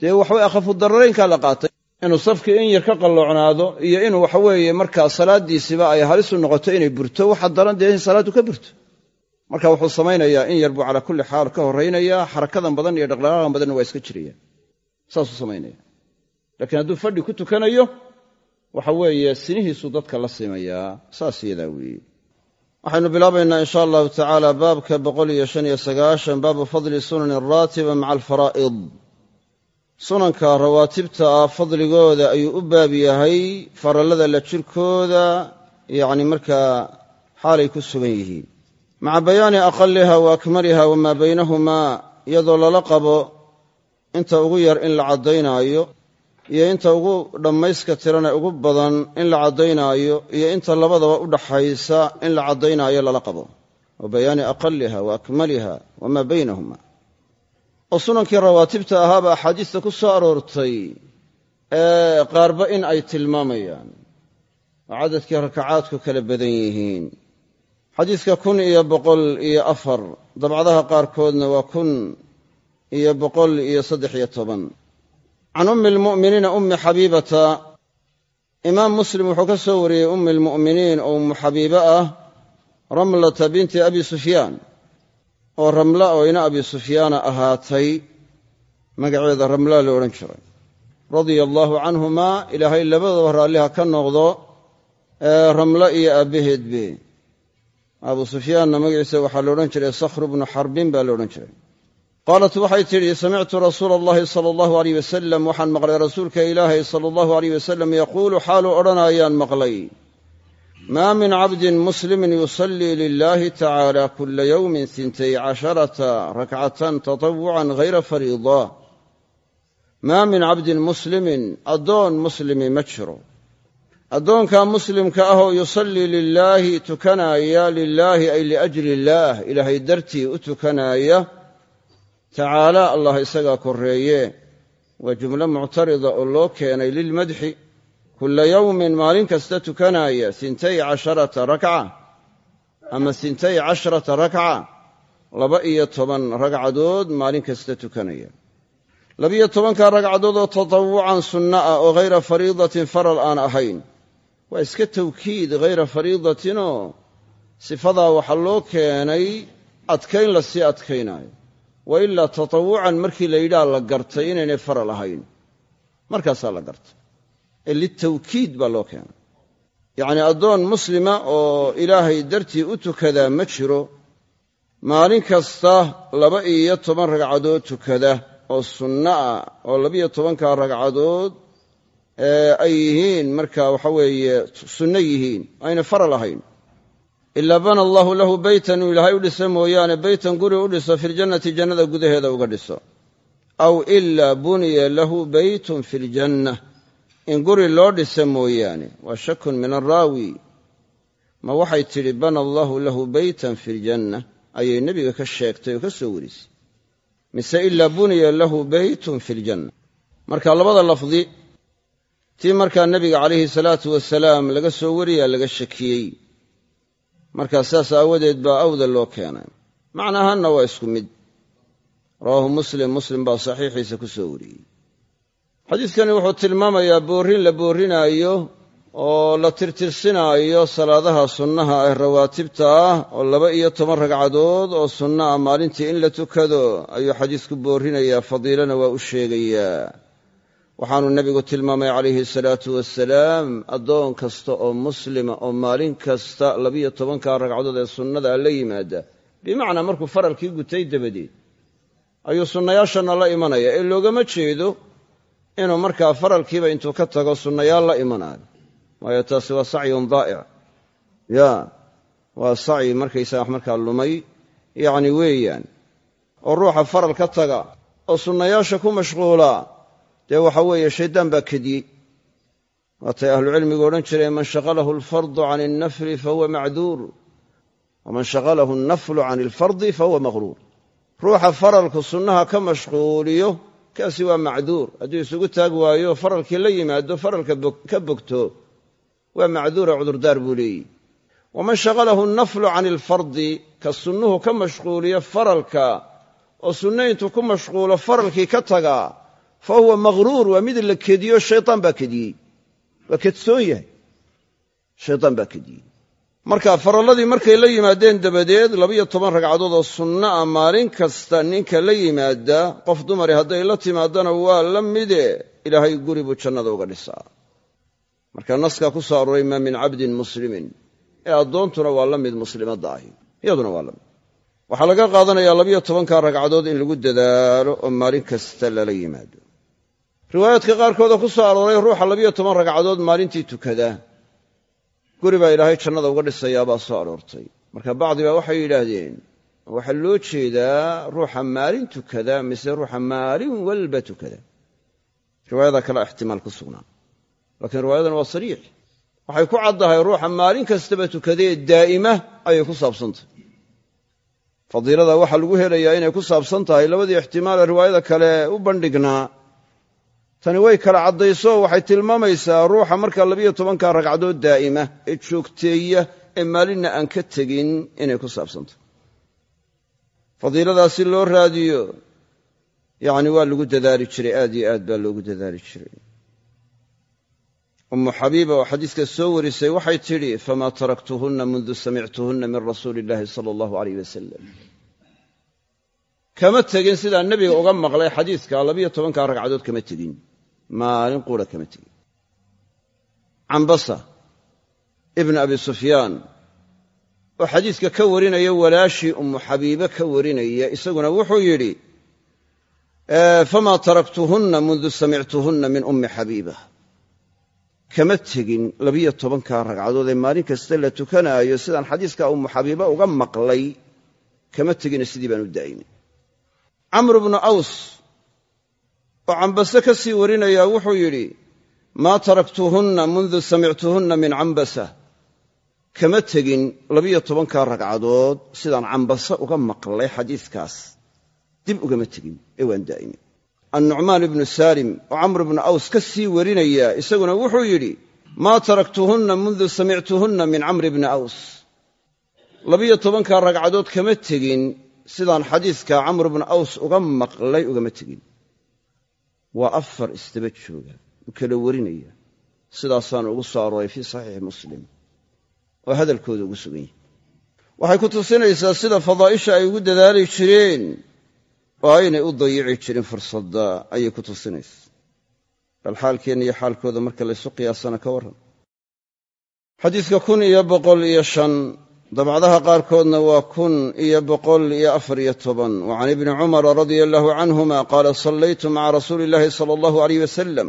dee waxaweye akhafu dararaynkaa la qaatay inuu safkii in yar ka qalloocnaado iyo inuu waxaweeye markaa salaaddiisiba ay halis u noqoto inay burto waxa daran dee in salaaddu ka burto. Marka wuxuu samaynayaa in yar buu calaa kulli xaal ka horraynayaa xarakadan badan iyo dhaqdhaqaaqan badanna waa iska jiraya. Saasuu samaynaya. Laakiin hadduu fadhi ku tukanayo waxa weeye sinihiisuu dadka la simayaa. Saas iyadaa weeye. Waxaynu bilaabaynaa in allahu tacaala baabka boqol iyo shan iyo sagaashan baabu fadli sunani araatiba maca alfaraa'id sunanka rawaatibta ah fadligooda ayuu u baab yahay farallada la jirkooda yacni markaa xaalay ku sugan yihiin. Maca bayaani aqaliha wa akmaliha wamaa baynahumaa iyadoo lala qabo inta ugu yar in la caddaynaayo iyo inta ugu dhammayska tirane ugu badan in la caddaynaayo iyo inta labadaba u dhaxaysa in la caddaynaayo lala qabo. Wa bayaani aqaliha wa akmaliha wamaa baynahuma oo sunankii rawaatibta ahaaba axaadiista ku soo aroortay ee qaarba in ay tilmaamayaan. Oo cadadkii rakacaadku kala badan yihiin. Xadiidka kun iyo boqol iyo afar dabcadaha qaarkoodna waa kun iyo boqol iyo saddex iyo toban. Can ummi almu'miniina ummi xabiibata imaam muslim wuxuu ka soo wariyey ummi almu'miniin oo ummu xabiibe ah ramlata binti abi sufyaan oo ramla oo ina abi sufyaana ahaatay magaceeda ramlaa la odhan jiray. Radia allaahu canhumaa ilaahay labadaba raalliha ka noqdo ee ramlo iyo aabbaheedbe abu sufyaanna magaciisa waxaa la odhan jiray sakhru bnu xarbin baa la odhan jiray. Qaalat waxay tidhi samictu rasuula allahi sala allahu aleyh wasalam waxaan maqlay rasuulka ilaahay sala allahu aleyh wasalam yaquulu xaaluu odhanayaan maqlay maa min cabdin muslimin yusallii lilahi tacaala kula yowmin hintay casharata rakcatan tatawucan hayra fariida maa min cabdin muslimin addoon muslimi ma jiro addoonkaa muslimka ahoo yusallii lilaahi tukanaaya lilaahi ay liajli illaah ilaahay dartii u tukanaaya tacaala allah isagaa korreeye waa jumlo muctarida oo loo keenay lilmadxi kulla yowmin maalin kasta tukanaaya hintay casharata rakca ama hintay casharata rakca laba iyo toban ragcadood maalin kasta tukanaya. Labiyo tobankaa ragcadood oo tatawucan sunno ah oo hayra fariidatin faral aan ahayn. Waa iska tawkiid hayra fariidatinoo sifadaa waxaa loo keenay adkayn la sii adkaynaayo. Wa ilaa tatawucan markii la yidhaha la gartay inaynay faral ahayn. Markaasaa la gartay ee litawkiid baa loo keenay. Yacnii addoon muslima oo ilaahay dartii u tukadaa ma jiro maalin kasta laba iyo toban ragcadood tukada oo sunno ah oo labiyo tobankaa ragcadood ay yihiin marka waxa weeye sunno yihiin ayna faral ahayn. Ilaa bana allahu lahu beytan inuu ilaahay u dhiso mooyaane beytan guri u dhiso filjannati jannada gudaheeda uga dhiso. Aw ilaa buniya lahu beytun fi ljanna in guri loo dhisa mooyaane waa shakun min araawi ma waxay tidhi bana allahu lahu beytan fi ljanna ayay nebiga ka sheegtay oo ka soo warisay mise ilaa buniya lahu beytun fi ljanna marka labada lafdi tii markaa nebiga calayhi salaatu wasalaam laga soo wariyaa laga shakiyey. Markaa saas aawadeed baa awda loo keenay. Macnahanna waa isku mid. Rawaahu muslim muslim baa saxiixiisa ku soo wariyey xadiidkani wuxuu tilmaamayaa boorrin la boorrinaayo oo la tirtirsinaayo salaadaha sunnaha ee rawaatibta ah oo laba iyo toban ragcadood oo sunna ah maalintii in la tukado ayuu xadiidku boorrinayaa fadiilana waa u sheegayaa. Waxaanu nebigu tilmaamay calayhi salaatu wasalaam addoon kasta oo muslima oo maalin kasta labiyo tobankaa ragcadood ee sunnadaa la yimaada. Bimacnaa markuu faralkii gutay dabadeed ayuu sunnayaashana la imanaya. Ee loogama jeedo inuu markaa faralkiiba intuu ka tago sunnayaal la imanayo waayo taasi waa sacyun daa'ic ya waa sacyi markaysaga markaa lumay. Yacni weeyaan oo ruuxa faral ka taga oo sunnayaasha ku mashquula dee waxa weeye shayddaan baa kediyey waatay ahlucilmigu odhan jireen man shaqalahu alfardu can alnafli fahuwa macduur waman shaqalahu alnaflu can alfardi fahuwa maqruur ruuxa faralku sunnaha ka mashquuliyo kaasi waa macduur. Hadduu isugu taag waayo faralkii la yimaado faralka ka bogto waa macduura cudurdaar buu leeyihi. Waman shaqalahu alnaflu can alfardi ka sunnuhu ka mashquuliyo faralka oo sunno intuu ku mashquulo faralkii ka tagaa fa huwa maqruur waa mid la kediyo shaytaan baa kediyey waa kedsoon yahay. Shaytaan baa kediyey marka faralladii markay la yimaadeen dabadeed labiyo toban ragcadood oo sunno ah maalin kasta ninka la yimaada qof dumari hadday la timaadana waa la mide. Ilaahay guri buu jannada uga dhisaa. Marka naskaa ku soo arooray maa min cabdin muslimin. Ee addoontuna waa la mid muslimadda ahi. Iyaduna waa la mid. Waxaa laga qaadanayaa labiyo tobanka ragcadood in lagu dadaalo oo maalin kasta lala yimaado. Riwaayaadka qaarkoodoo ku soo arooray ruuxa labiyo toban ragcadood maalintii tukada guri baa ilaahay jannada uga dhisayaabaa soo aroortay. Marka bacdibaa waxay yidhaahdeen waxaa loo jeedaa ruuxa maalin tukada mise ruuxa maalin walba tukada? Riwaayada kale ixtimaal ku sugnaa laakiin riwaayadan waa sariix. Waxay ku caddahay ruuxa maalin kastaba tukadee daa'ima ayay ku saabsantahy fadiilada waxaa lagu helayaa inay ku saabsan tahay labadii ixtimaale riwaayada kale u bandhignaa tani way kala caddayso waxay tilmaamaysaa ruuxa markaa labiyo tobanka ragcadood daa'ima ee joogteeya ee maalinna aan ka tegin inay ku saabsantahy fadiiladaas si loo raadiyo yacni waa lagu dadaali jiray aad iyo aad baa loogu dadaali jiray. Ummu xabiiba oo xadiiska soo warisay waxay tidhi famaa taraktuhunna mundu samictuhunna min rasuuli illaahi sala allahu aleyh wasalam kama tegin sidaa nebiga uga maqlay xadiiska labiyo tobanka ragcadood kama tegin maalin quura kama tegin cambasa ibna abi sufyaan oo xadiiska ka warinaya walaashii ummu xabiibe ka warinaya isaguna wuxuu yidhi famaa taraktuhunna mundu samictuhunna min ummi xabiiba. Kama tegin labiyo tobanka ragcadood ee maalin kasta la tukanaayo sidaan xadiiska ummu xabiiba uga maqlay kama tegina sidii baan u daa'imay camr bnu aws oo cambase ka sii warinayaa wuxuu yidhi maa taraktuhunna mundu samictuhunna min cambasa. Kama tegin labiyo tobanka ragcadood sidaan cambase uga maqlay xadiiskaas. Dib ugama tegin ee waan daa'imay annucmaan ibnu saalim oo camr bnu aws ka sii warinaya isaguna wuxuu yidhi maa taraktuhunna mundu samictuhunna min camri bni aws. Labiyo tobanka ragcadood kama tegin sidaan xadiiska camr bnu aws uga maqlay ugama tegin waa afar isdaba jooga u kala warinaya. Sidaasaanu ugu soo arooray fii saxiixi muslim oo hadalkooda ugu sugan yahay. Waxay ku tusinaysaa sida fadaa'isha ay ugu dadaali jireen oo aynay u dayici jirin fursadda ayay ku tusinaysa bal xaalkeenna iyo xaalkooda marka laysu qiyaasana ka warran. Xadiidka kun iyo boqol iyo shan dabcdaha qaarkoodna waa kun iyo boqol iyo afar iyo toban. Wa can ibni cumara radia allahu canhuma qaala sallaytu maca rasuuli illahi sala allahu aleyh wasalam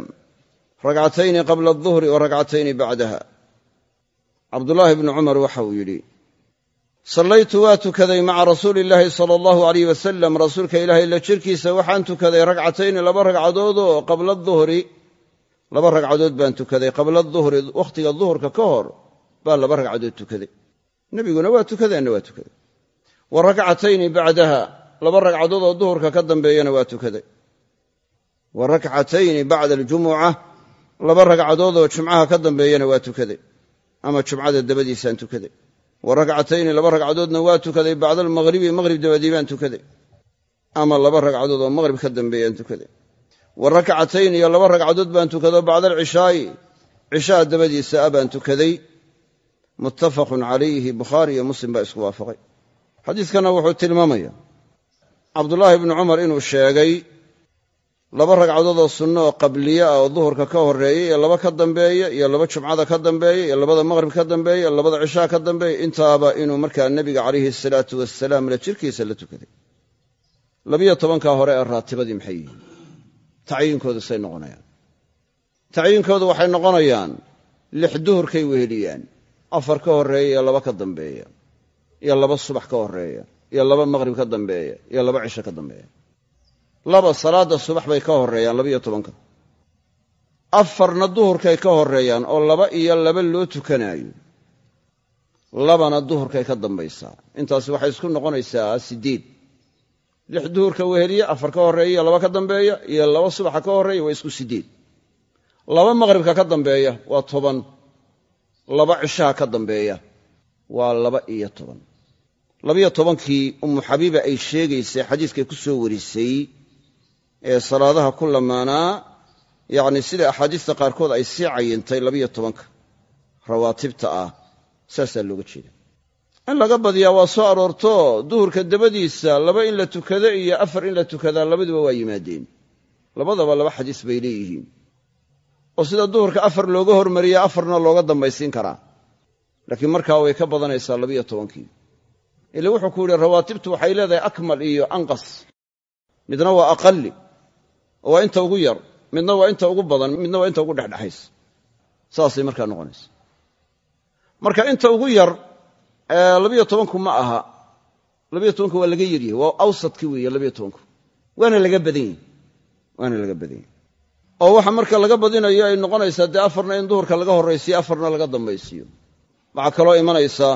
ragcatayni qabla aduhri wa ragcatayni bacdaha. Cabdullaahi bni cumar waxa uu yidhi sallaytu waa tukaday maca rasuuli illaahi sala allahu aleyh wasalam rasuulka ilaahay la jirkiisa waxaan tukaday ragcatayni laba ragcadood oo qabla duhri laba ragcadood baan tukaday qabla duhri wakhtiga duhurka ka hor baa laba ragcadood tukaday nebiguna waa tukadeenna waa tukaday. Wa rakcatayni bacdaha laba ragcadood oo duhurka ka dambeeyana waa tukaday. Wa rakcatayni bacda aljumuca laba ragcadood oo jumcaha ka dambeeyana waa tukaday. Ama jumcada dabadiisaan tukaday. Wa rakcatayni laba ragcadoodna waa tukaday bacda almaqhribi maqhrib dabadii baan tukaday. Ama laba ragcadood oo maqhrib ka dambeeyaan tukaday. Wa rakcatayn iyo laba ragcadood baan tukado bacda alcishaa'i cishaa dabadiisa a baan tukaday muttafaqun calayhi bukhaari iyo muslim baa isku waafaqay. Xadiidkanna wuxuu tilmaamaya cabdullaahi bnu cumar inuu sheegay laba ragcadood oo sunno oo qabliye ah oo duhurka ka horreeya iyo laba ka dambeeya iyo laba jumcada ka dambeeya iyo labada maqhrib ka dambeeya iyo labada cishaa ka dambeeya intaaba inuu markaa nebiga calayhi salaatu wasalaam la jirkiisa la tukaday. Labiyo tobankaa hore ee raatibadii maxay yihiin? Tacyiinkoodu say noqonayaan. Tacyiinkoodu waxay noqonayaan lix duhurkay weheliyaan afar ka horreeya iyo laba ka dambeeya iyo laba subax ka horreeya iyo laba maqhrib ka dambeeya iyo laba cisho ka dambeeya. Laba salaadda subax bay ka horreeyaan labiyo tobanka. Afarna duhurkay ka horreeyaan oo laba iyo laba loo tukanaayo labana duhurkay ka dambaysaa. Intaasi waxay isku noqonaysaa siddeed lix duhurka weheliye afar ka horreeya iyo laba ka dambeeya iyo laba subaxa ka horreeya waa isku siddeed laba maqhribka ka dambeeya waa toban laba cishaha ka dambeeya waa laba iyo toban. Labiyo tobankii ummu xabiiba ay sheegaysay xadiiskay ku soo warisay ee salaadaha ku lamaanaa yacni sida axaadiista qaarkood ay sii cayintay labiyo tobanka rawaatibta ah saasaa looga jeeda in laga badiyaa waa soo aroorto duhurka dabadiisa laba in la tukado iyo afar in la tukadaa labaduba waa yimaadeen. Labadaba laba xadiis bay leeyihiin oo sida duhurka afar looga hormariya afarna looga dambaysiin karaa. Laakiin markaa way ka badanaysaa labiyo tobankii. Ila wuxuu ku yidhi rawaatibtu waxay leedahay akmal iyo anqas. Midna waa aqali waa inta ugu yar. Midna waa inta ugu badan midna waa inta ugu dhexdhexaysa saasay markaa noqonaysa marka inta ugu yar labiyo tobanku ma aha. Labiyo tobanku waa laga yaryahay. Waa awsadki weeye labiyo tobanku. Waana laga badan yahi waana laga badan yahi oo waxa marka laga badinayo ay noqonaysaa dee afarna in duhurka laga horraysiyo afarna laga dambaysiiyo waxaa kaloo imanaysaa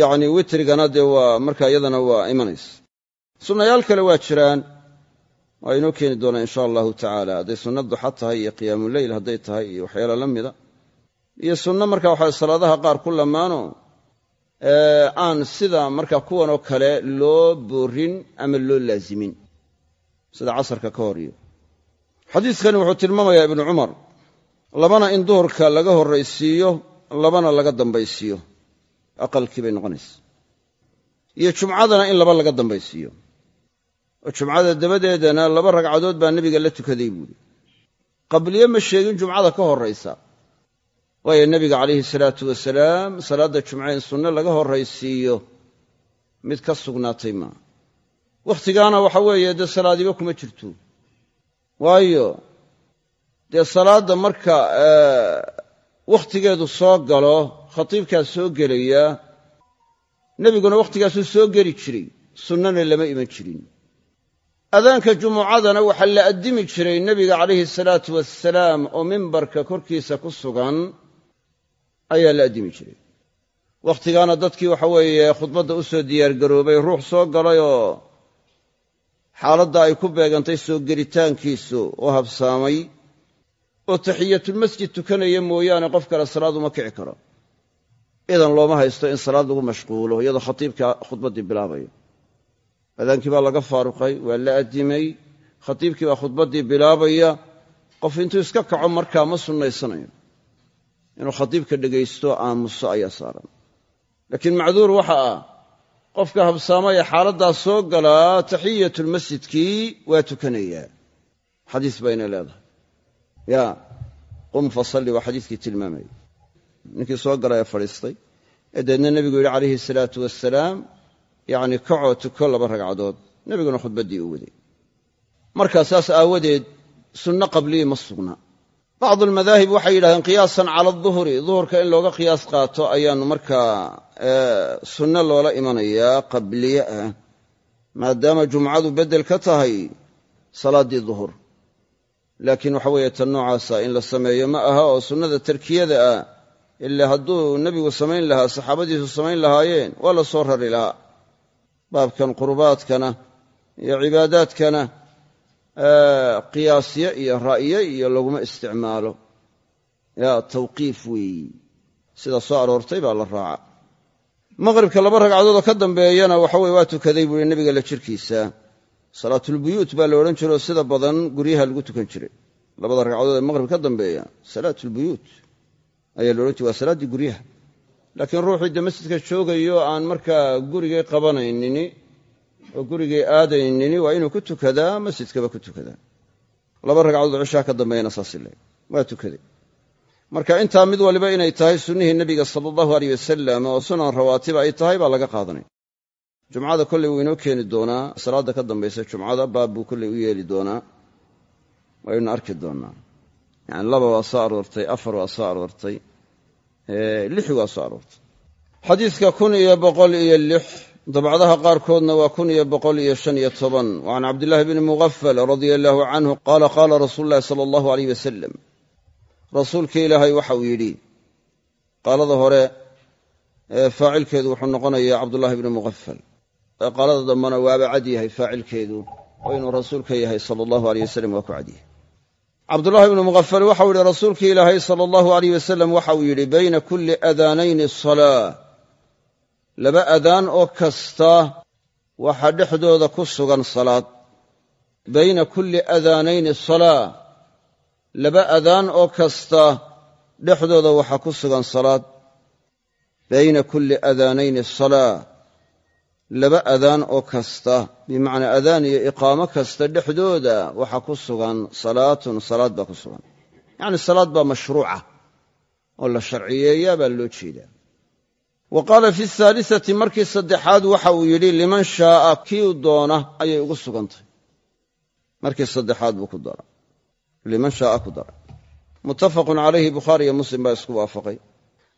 yacni witrigana dee waa marka iyadana waa imanaysa. Sunnayaal kale waa jiraan. Waa inoo keeni doonaa insha allahu tacaala. Hadday sunna duxa tahay iyo qiyaamuleyl hadday tahay iyo waxyaala la mida. Iyo sunno marka waxa salaadaha qaar ku lamaano aan sida marka kuwanoo kale loo boorin ama loo laazimin. Sida casarka ka hor iyo xadiidkani wuxuu tilmaamayaa ibnu cumar labana in duhurka laga horraysiiyo labana laga dambaysiiyo. Aqalkii bay noqonaysa iyo jumcadana in laba laga dambaysiiyo. Oo jumcada dabadeedana laba ragcadood baa nebiga la tukaday buuhi qabliye ma sheegin jumcada ka horraysa. Waayo nebiga calayhi salaatu wasalaam salaadda jumce in sunne laga horraysiiyo mid ka sugnaatay maa wakhtigaana waxa weeye dee salaadiba kuma jirto waayo dee salaadda marka wakhtigeedu soo galo khatiibkaa soo gelaya nebiguna wakhtigaasuu soo geli jiray sunnana lama iman jirin. Adaanka jumucadana waxaa la addimi jiray nebiga calayhi salaatu wasalaam oo mimbarka korkiisa ku sugan ayaa la addimi jiray. Wakhtigaana dadkii waxa weeye khudbadda u soo diyaargaroobay ruux soo galayoo xaaladda ay ku beegantay soo gelitaankiisu oo habsaamay oo taxiyatulmasjid tukanaya mooyaane qof kale salaad uma kici karo. Idan looma haysto in salaad lagu mashquulo iyadoo khatiibka khudbaddii bilaabayo. Adaankii baa laga faaruqay waa la addimay khatiibkii baa khudbaddii bilaabaya. Qof intuu iska kaco markaa ma sunnaysanayo. Inuu khatiibka dhegaysto aamuso ayaa saaran. Laakiin macduur waxa ah qofka habsaamaya xaaladdaas soo galaa taxiyatulmasjidkii waa tukanayaa xadiis bayna leedahay. Ya qum fasalli waa xadiiskii tilmaamaya ninkii soo gala ee fadhiistay. Ee deedna nebigu yidhi calayhi salaatu wasalaam yacni kacoo tuko laba ragcadood. Nebiguna khudbaddii u waday. Markaa saas aawadeed sunno qabliyi ma sugna bacdu almadaahib waxay yidhahdeen qiyaasan cala aduhri duhurka in looga qiyaas qaato ayaannu markaa sunno loola imanayaa qabliye ah maadaama jumcadu beddel ka tahay salaaddii duhur laakiin waxa weeye tan noocaasa in la sameeyo ma aha oo sunnada tarkiyada ah ilaa hadduu nebigu samayn lahaa saxaabadiisu samayn lahaayeen waa la soo rari lahaa. Baabkan qurubaadkana iyo cibaadaadkana qiyaasye iyo ra'ye iyo laguma isticmaalo. Yaa tawqiif weeyi sida soo aroortay baa la raaca. Maqribka laba ragcadoodoo ka dambeeyana waxa weye waa tukaday buuhi nebiga la jirkiisa. Salaatulbuyuut baa la odhan jiray oo sida badan guryaha lagu tukan jiray. Labada ragcadood ee maqrib ka dambeeya salaatulbuyuut ayaa la odhan jiray waa salaaddii guryaha. Laakiin ruuxii de masjidka joogayo aan markaa gurigay qabanaynini oo gurigay aadaynini waa inuu ku tukadaa masjidkaba ku tukadaa. Laba ragcadood cishaa ka dambeeyana saasi leeg. Waa tukaday. Marka intaa mid waliba inay tahay sunnihii nebiga sala allahu aleyh wasalam oo sunan rawaatiba ay tahay baa laga qaadanaya jumcada kolley wuu inoo keeni doonaa. Salaadda ka dambaysa jumcada baab buu kolley u yeeli doonaa. Waynu arki doonaa. Yani laba waa soo aroortay afar waa soo aroortay lix waa soo aroortay. Xadiidka kun iyo boqol iyo lix dabcdaha qaarkoodna waa kun iyo boqol iyo shan iyo toban. Wa can cabdillaahi bni mugafal radia allaahu canhu qaala qaala rasuulu llahi sala allahu aleyh wasalam rasuulka ilaahay waxa uu yidhi qaalada hore faacilkeedu wuxuu noqonayaa cabdullaahi bni mugafal qaalada dambena waaba cad yahay faacilkeedu oo inuu rasuulka yahay sala allahu aleyh wasalam waa ku cadyahay cabdullaahi bnu mugafal waxau yidhi rasuulka ilaahay sala allahu aleyh wasalam waxa uu yidhi laba adaan oo kasta waxaa dhexdooda ku sugan salaad. Bayna kulli adaanayni salaa. Laba adaan oo kasta dhexdooda waxaa ku sugan salaad. Bayna kulli adaanayni salaa. Laba adaan oo kasta bimacnaa adaan iyo iqaamo kasta dhexdooda waxaa ku sugan salaatun salaad baa ku sugan. Yacni salaad baa mashruuca oo la sharciyeeyaa baa loo jeedaa wa fi ahaalisati markii saddexaad waxa uu yidhi liman shaaa kii doona ayay ugu sugantay. Markii saddexaad buu ku daray liman shaaa ku daray muttafaqun calayhi bukhaari iyo muslim baa isku waafaqay.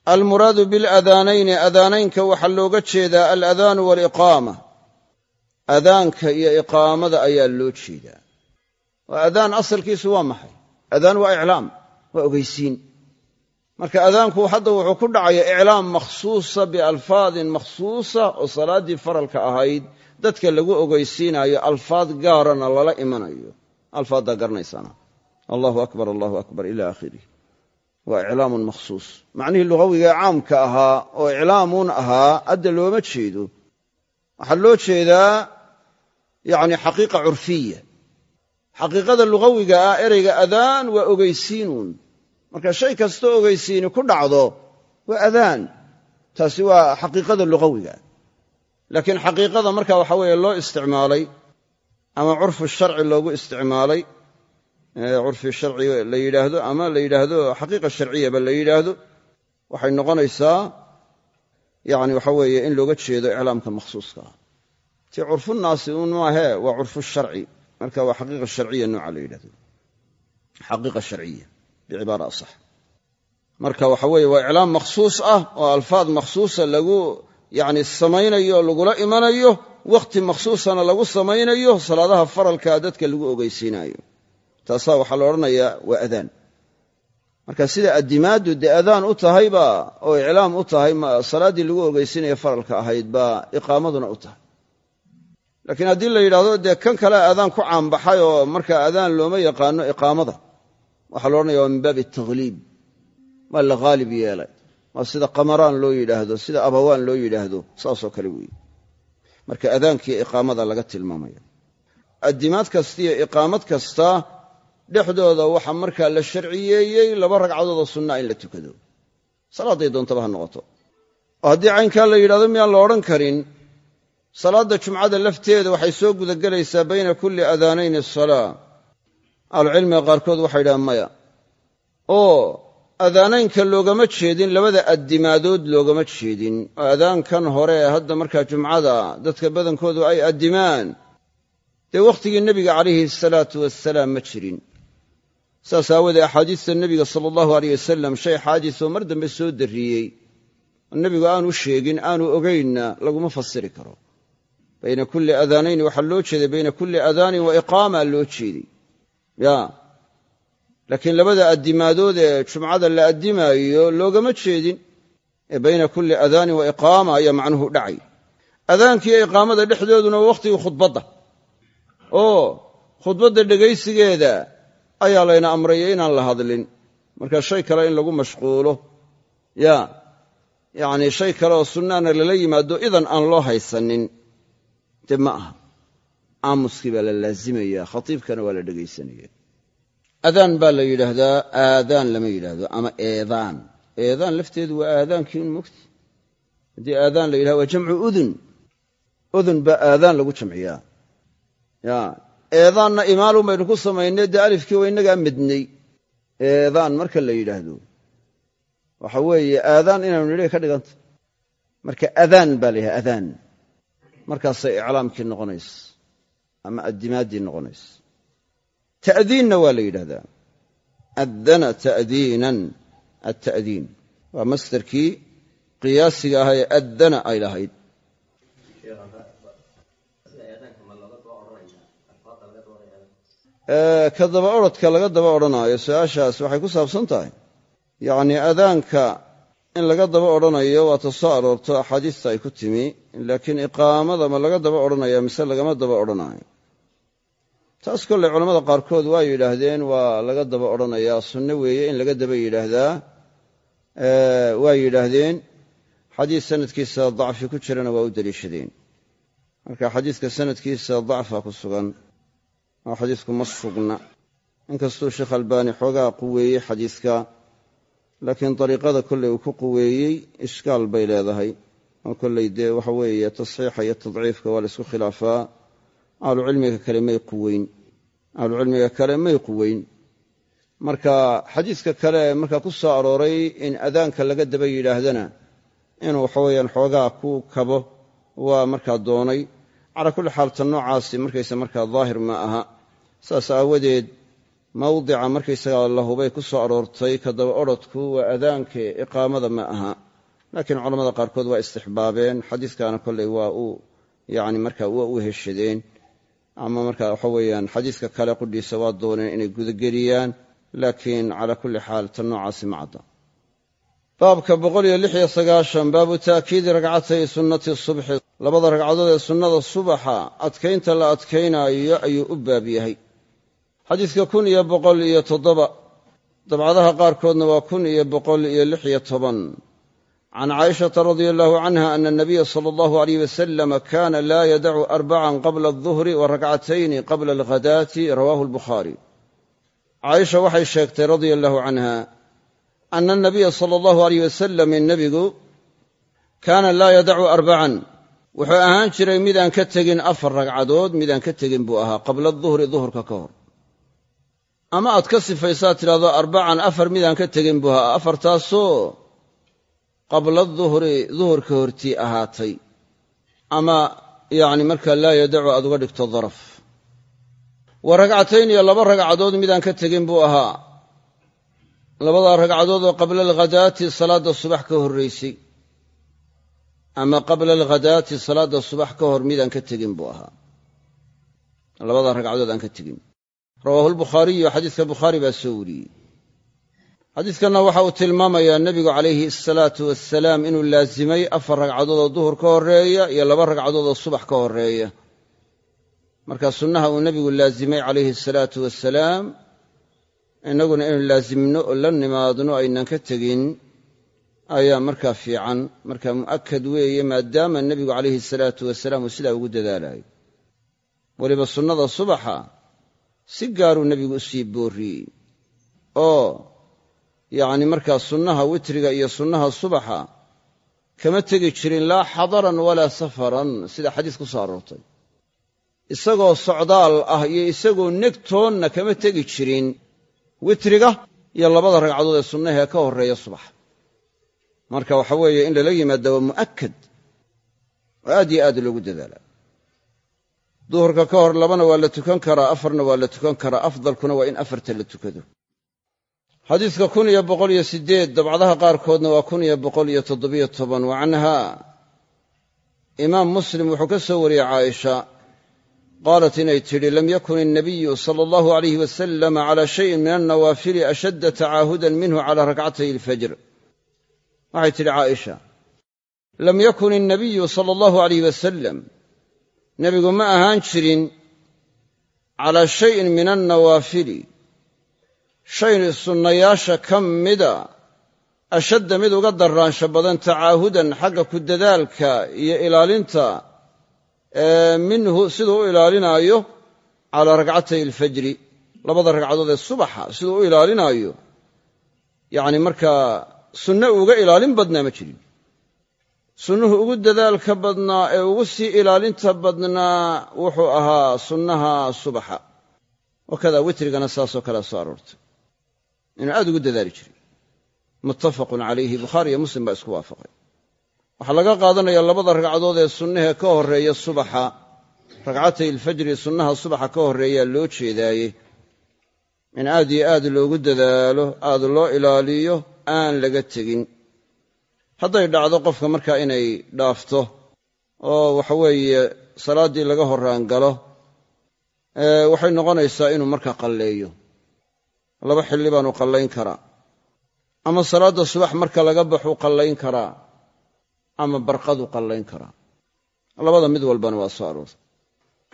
Almuraadu biladaanayni adaanaynka waxaa looga jeedaa aladaanu waaliqaama adaanka iyo iqaamada ayaa loo jeedaa. Oo adaan asalkiisu waa maxay? Adaan waa iclaam waa ogeysiin marka adaanku hadda wuxuu ku dhacaya iclaam makhsuusa bialfaadin makhsuusa oo salaaddii faralka ahayd dadka lagu ogeysiinayo alfaad gaarana lala imanayo. Alfaaddaa garanaysana. Allahu akbar allahu akbar ila akhirih waa iclaamun makhsuus. Macnihii lugawiga caamka ahaa oo iclaamun ahaa hadda looma jeedo. Waxaa loo jeedaa yacni xaqiiqa curfiya. Xaqiiqada lugawiga ah ereyga adaan waa ogeysiinuun marka shay kastoo ogeysiini ku dhacdo waa adaan taasi waa xaqiiqada lugawiga laakiin xaqiiqada marka waxa weeye loo isticmaalay ama curfu sharci loogu isticmaalay curfi sharci la yidhaahdo ama la yidhaahdo xaqiiqa sharciyaba la yidhaahdo waxay noqonaysaa yani waxa weeye in looga jeedo iclaamka makhsuuska. Ti curfunaasi un maahee waa curfu sharci. Marka waa xaqiiqa sharciya nooca la yidhahdo xaqiiqa sharciya bicibaara asax. Marka waxa weeye waa iclaam makhsuus ah oo alfaad makhsuusa lagu yani samaynayo lagula imanayo wakhti makhsuusana lagu samaynayo salaadaha faralkaa dadka lagu ogeysiinayo taasaa waxaa la odhanayaa waa adaan. Marka sida addimaaddu dee adaan u tahayba oo iclaam u tahay salaaddii lagu ogeysinaya faralka ahayd baa iqaamaduna u tahay. Laakiin haddii la yidhahdo dee kan kale adaan ku caanbaxay oo marka adaan looma yaqaano iqaamada waxaa la odhanaya waa min baabi takhliib waa la haalib yeelay. Waa sida qamaraan loo yidhaahdo sida abawaan loo yidhaahdo saasoo kale weeye. Marka adaankiiyo iqaamada laga tilmaamaya addimaad kastiiyo iqaamad kasta dhexdooda waxaa markaa la sharciyeeyey laba ragcadoodoo sunnaa in la tukado. Salaadday doontaba ha noqoto. Oo haddii caynkaa la yidhahdo miyaan la odhan karin salaadda jumcada lafteeda waxay soo gudagelaysaa bayna kulli adaanayni asalaa ahlucilmiga qaarkood waxay yidhahaan maya oo adaanaynka loogama jeedin labada addimaadood loogama jeedin. Oo adaankan hore hadda markaa jumcada dadka badankoodu ay addimaan. Dee wakhtigii nebiga calayhi salaatu wasalaam ma jirin. Saas aawoodee axaadiista nebiga sala allahu aleyh wasalam shay xaadisoo mar dambe soo darriyey oo nebigu aanu sheegin aanu ogaynna laguma fasiri karo. Bayna kulli adaanayni waxaa loo jeeday bayna kulli adaanin wa iqaama loo jeeday ya. Laakiin labada addimaadood ee jumcada la addimaayo loogama jeedin ee bayna kulli adaanin wa iqaama ayaa macnuhu dhacay. Adaankiiyo iqaamada dhexdooduna waa wakhtigii khudbadda. Oo khudbadda dhegaysigeeda ayaa layna amrayay inaan la hadlin. Marka shay kale in lagu mashquulo. Ya. Yacnii shay kale oo sunnaana lala yimaado idan aan loo haysanin. Dee ma aha aamuskii baa la laazimaya khatiibkana waa la dhegaysanaya adaan baa la yidhaahdaa aadaan lama yidhaahdo ama eedaan. Eedaan lafteedu waa aadaankii un mogti haddii aadaan la yidhahdo waa jamcu udun. Udun baa aadaan lagu jamciyaa. Ya eedaanna imaalun baynu ku samaynay dee alifkii waa innagaa mednay eedaan marka la yidhaahdo waxa weeye aadaan inaanu nidhi ka dhiganta. Marka adaan baa la yidhaha adaan. Markaasay iclaamkii noqonaysa ama addimaaddii noqonaysa ta'diinna waa la yidhahdaa. Addana ta'diinan atta'diin. Waa masdarkii qiyaasiga ahaa ee addana ay lahayd. Ka daba odrhodka laga daba odhanaayo su'aashaas waxay ku saabsan tahay. Yacnii adaanka in laga daba odhanayo waa ta soo aroorto axaadiista ay ku timi laakiin iqaamada ma laga daba odhanaya mise lagama daba odhanaayo taas kolley culamada qaarkood waa yidhaahdeen waa laga daba odhanayaa sunno weeye in laga daba yidhaahdaa. Waa yidhaahdeen xadiis sanadkiisa dacfi ku jirana waa u deliishadeen. Marka xadiiska sanadkiisa dacfa ku sugan oo xadiisku ma sugna. Inkastuu sheekh albaani xoogaa quweeyey xadiiska laakiin dariiqada kolley uu ku quweeyey ishkaal bay leedahay. Oo kolley dee waxa weeye tasxiixa iyo tadciifka waa la isku khilaafaa. Ahlucilmiga kale may quweyn ahlucilmiga kale may quweyn marka xadiiska kale markaa ku soo arooray in adaanka laga daba yidhaahdana inuu waxaweyaan xoogaa ku kabo waa markaa doonay. Calaa kulli xaal tan noocaasi markaysa markaa daahir ma aha. Saas aawadeed mawdica markaysagaa la hubay ku soo aroortay ka daba odrhodku waa adaanke iqaamada ma aha. Laakiin culamada qaarkood waa istixbaabeen. Xadiiskana kolley waa u yani markaa waa u heshadeen ama marka waxa weeyaan xadiiska kale qudhiisa waa dooneen inay gudageliyaan laakiin calaa kulli xaal tan noocaasi ma cadda. Baabka baabu ta'kiidi ragcatay sunnati subxi. Labada ragcadood ee sunnada subaxa adkaynta la adkaynaayo ayuu u baab yahay. Xadiidka kun iyo boqol iyo toddoba dabcadaha qaarkoodna waa kun iyo boqol iyo lix iyo toban can caaishata radia allahu canha ana anabiya sala allahu alayh wasalam kana laa yadacu arbacan qabla alduhri wa rakcatayni qabla alghadaati rawahu albukhaari caaisha waxay sheegtay radia allahu canha ana anabiya sala allahu alayh wasalam nebigu kaana laa yadacu arbacan wuxuu ahaan jiray midaan ka tegin afar ragcadood midaan ka tegin buu ahaa qabla duhri duhurka ka hor ama aad ka sifaysaa tidhahdo arbacan afar midaan ka tegin buu ahaa afartaasoo qabla duhri duhurka hortii ahaatay. Ama yacni markaa laa yadacu aad uga dhigto daraf. Wa ragcatayn iyo laba ragcadood midaan ka tegin buu ahaa. Labadaa ragcadood oo qabla alghadaati salaadda subax ka horraysay ama qabla alghadaati salaadda subax ka hor midaan ka tegin buu ahaa. Labadaa ragcadood aan ka tegin. Rawaahu lbukhaariyu xadiiska bukhaari baa soo wariyey xadiiskanna waxa uu tilmaamayaa nebigu calayhi asalaatu wasalaam inuu laasimay afar ragcadood oo duhur ka horreeya iyo laba ragcadood oo subax ka horreeya. Marka sunnaha uu nebigu laasimay calayhi asalaatu wasalaam innaguna inuu laasimno oo la nimaadno aynan ka tegin ayaa markaa fiican marka mu'akad weeye maadaama nebigu calayhi salaatu wasalaam uu sidaa ugu dadaalayo weliba sunnada subaxa si gaaruu nebigu u sii boorriyey oo yacni markaa sunnaha witriga iyo sunnaha subaxa kama tegi jirin laa xadaran walaa safaran sida xadiis ku soo aroortay. Isagoo socdaal ah iyo isagoo negtoonna kama tegi jirin witriga iyo labada ragcadood ee sunnaha ee ka horreeya subaxa. Marka waxa weeye in lala yimaada waa mu'akad oo aad iyo aad loogu dadaala. Duhurka ka hor labana waa la tukan karaa afarna waa la tukan karaa afdalkuna waa in afarta la tukado xadiidka kun iyo boqol iyo sideed dabcadaha qaarkoodna waa kun iyo boqol iyo toddobiyo toban wa canha. Imaam muslim wuxuu ka soo wariyey caaisha qaalat inay tidhi lam yakun innabiyu sala allahu alayhi wasalam calaa shayin min alnawaafili ashadda tacaahudan minhu calaa rakcatay alfajr. Waxay tidhi caaisha lam yakun innabiyu sala allahu alayh wasalam nebigu ma ahaan jirin calaa shayin min alnawaafili shay sunnayaasha ka mida ashadda mid uga darraansho badan tacaahudan xagga ku dadaalka iyo ilaalinta minhu siduu u ilaalinaayo calaa rakcatay alfajri labada ragcadood ee subaxa siduu u ilaalinaayo. Yacni markaa sunne uuga ilaalin badnaa ma jirin. Sunnuhu ugu dadaalka badnaa ee ugu sii ilaalinta badnaa wuxuu ahaa sunnaha subaxa. Wakadaa witrigana saasoo kalea soo aroortay inuu aad ugu dadaali jiray. Muttafaqun calayhi bukhaari iyo muslim baa isku waafaqay. Waxaa laga qaadanaya labada ragcadood ee sunnahee ka horreeya subaxa ragcatay ilfajri sunnaha subaxa ka horreeyaa loo jeedaaye in aad iyo aad loogu dadaalo aad loo ilaaliyo aan laga tegin. Hadday dhacdo qofka markaa inay dhaafto oo waxaweeye salaaddii laga horraan galo waxay noqonaysaa inuu markaa qalleeyo laba xilli baanu qallayn karaa. Ama salaadda subax marka laga baxuu qallayn karaa ama barqadu qallayn karaa. Labada mid walbana waa soo aroortay.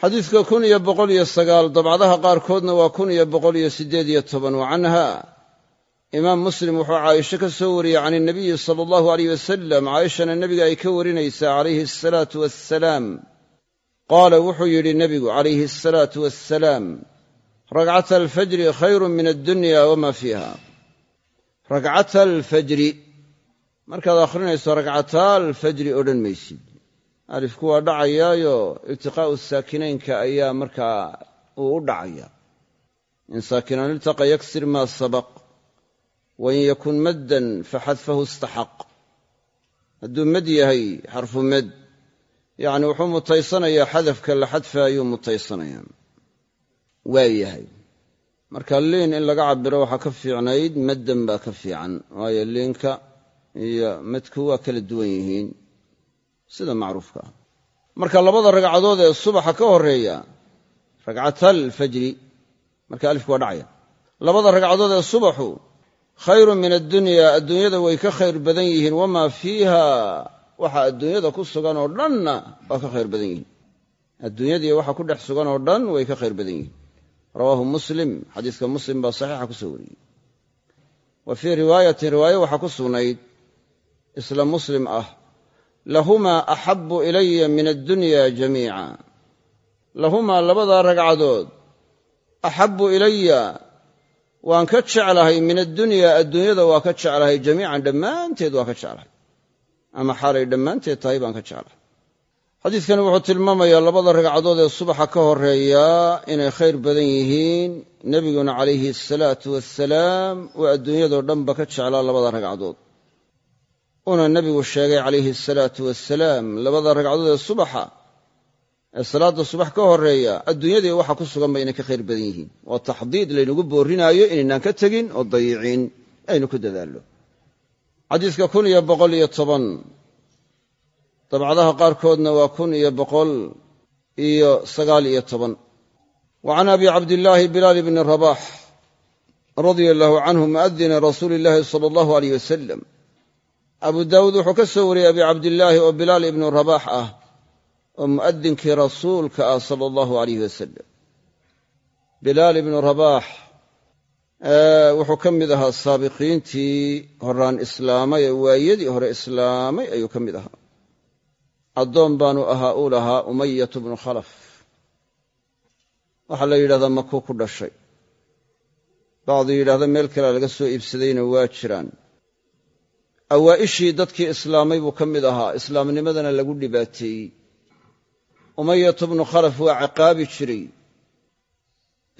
Xadiidka kun iyo boqol iyo sagaal dabcadaha qaarkoodna waa kun iyo boqol iyo siddeed iyo toban wa imaam muslim wuxuu caaisho ka soo wariyey can inabiyi sala allahu aleyh wasalam caaishana nebiga ay ka warinaysaa calayhi asalaatu wassalaam. Qaala wuxuu yidhi nebigu calayhi asalaatu wassalaam ragcata alfajri khayrun min addunya wama fiiha ragcata alfajri markaad akhrinayso ragcataa alfajri odhan maysid alifku waa dhacayaayo iltiqaa'u saakinaynka ayaa markaa uu u dhacaya in saakinaan iltaqa yaksir maa sabaq wain yakun maddan faxadfahu istaxaq hadduu mad yahay xarfu mad yacni wuxuu mutaysanayaa xadafka la xadfaayuu mutaysanayaa waa yahay. Marka liin in laga cabiro waxaa ka fiicnayd maddan baa ka fiican. Waayo liinka iyo madku waa kala duwan yihiin. Sida macruufka. Ah marka labada ragcadood ee subaxa ka horreeya ragcatalfajri marka alifku waa dhacaya. Labada ragcadood ee subaxu khayrun min addunyaa adduunyada way ka khayr badan yihiin. Wamaa fiiha waxa adduunyada ku sugan oo dhanna waa ka khayr badan yihiin. Adduunyadii waxa ku dhex sugan oo dhan way ka khayr badan yihiin rawaahu muslim xadiiska muslim baa saxiixa ku soo wariyey. Wa fii riwaayatin riwaaye waxaa ku sugnayd isla muslim ah lahumaa axabu ilaya min addunya jamiica. Lahumaa labadaa ragcadood axabu ilaya waan ka jeclahay min addunyaa adduunyada waa ka jeclahay jamiican dhammaanteed waa ka jeclahay. Ama xaalay dhammaanteed tahay baan ka jeclahay xadiidkani wuxuu tilmaamayaa labada ragcadood ee subaxa ka horreeyaa inay khayr badan yihiin. Nebiguna calayhi asalaatu wassalaam uu adduunyadoo dhanba ka jeclaa labada ragcadood. Uuna nebigu sheegay calayhi asalaatu wassalaam labada ragcadood ee subaxa ee salaadda subax ka horreeya adduunyadii waxa ku suganba inay ka khayr badan yihiin. Waa taxdiid laynagu boorinaayo inaynaan ka tegin oo dayicin aynu ku dadaallo xadiidka kun iyo boqol iyo toban dabcadaha qaarkoodna waa kun iyo boqol iyo sagaal iyo toban. Wa can abi cabdillaahi bilaal bni rabax radia allahu canhu mu'adini rasuuli illaahi sala allahu aleyh wasalam abu daawuud wuxuu ka soo wariyey abi cabdillaahi oo bilaal ibnu rabax ah oo mu'adinkii rasuulka ah sala allahu aleyh wasalam bilaal ibnu rabaax wuxuu ka mid ahaa saabiqiintii horaan islaamay ee waayadii hore islaamay ayuu ka mid ahaa addoon baanu ahaa uu lahaa umayatu bnu khalaf. Waxaa la yidhahdaa makuu ku dhashay. Bacdu yidhahda meel kalea laga soo iibsadayna waa jiraan. Awaa'ishii dadkii islaamay buu ka mid ahaa. Islaamnimadana lagu dhibaateeyey umayatu bnu khalaf waa ciqaabi jiray.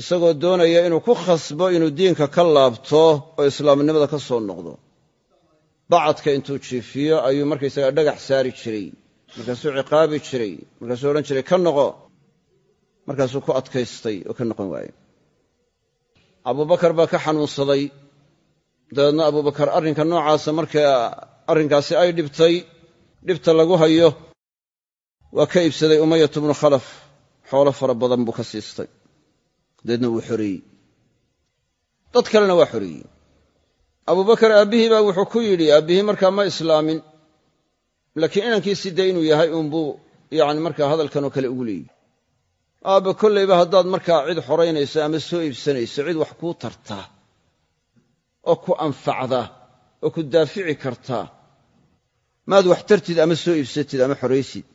Isagoo doonaya inuu ku khasbo inuu diinka ka laabto oo islaamnimada ka soo noqdo. Bacadka intuu jiifiyo ayuu markaysagaa dhagax saari jiray markaasuu ciqaabi jiray markaasuu odhan jiray ka noqo. Markaasuu ku adkaystay oo ka noqon waaye abubakar baa ka xanuunsaday. Dabeedna abubakar arrinka noocaasa markaa arrinkaasi ay dhibtay. Dhibta lagu hayo waa ka iibsaday umayatu bnu khalaf. Xoolo fara badan buu ka siistay. Dabeedna wuu xoreeyey dad kalena waa xoreeyey abubakar aabbihii baa wuxuu ku yidhi aabbihii markaa ma islaamin laakiin inankiisii dee inuu yahay uunbuu yacni markaa hadalkanoo kale ugu leeyihi. Aabba kollayba haddaad markaa cid xoraynayso ama soo iibsanayso cid wax kuu tarta oo ku anfacda oo ku daafici karta maad wax tartid ama soo iibsatid ama xoraysid.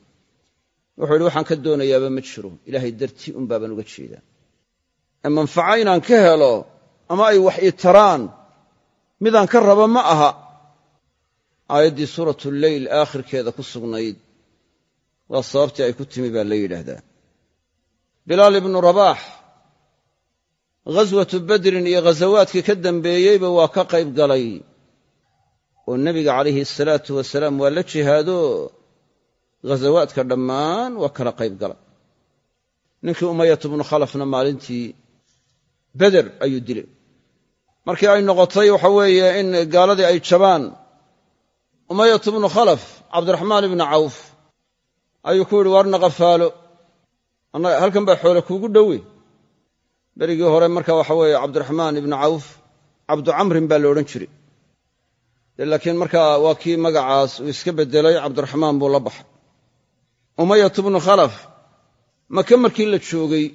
Wuxuu yidhi waxaan ka doonayaaba ma jiro ilaahay dartii un baabaan uga jeedaa ee manfaco inaan ka helo ama ay wax ii taraan midaan ka raba ma aha aayaddii suuratu leyl aakhirkeeda ku sugnayd. Waa sababtii ay ku timi baa la yidhaahdaa. Bilaal ibnu rabaax ghaswatu badrin iyo ghasawaadkii ka dambeeyeyba waa ka qayb galay oo nebiga calayhi asalaatu wasalaam waa la jihaado. Ghasawaadka dhammaan waa kala qayb galay ninkii umayat bnu khalafna maalintii beder ayuu dilay. Markii ay noqotay waxa weeye in gaaladii ay jabaan umayat bnu khalaf cabdiraxmaan ibnu cawf ayuu ku yidhi waarna qafaalo halkan baa xoole kuugu dhowe berigii hore marka waxa weeye cabdiraxmaan ibnu cawf cabdu camrin baa la odhan jiray. Laakiin markaa waa kii magacaas uu iska beddelay cabdiraxmaan buu la baxay. Umayat bnu khalaf maka markii la joogay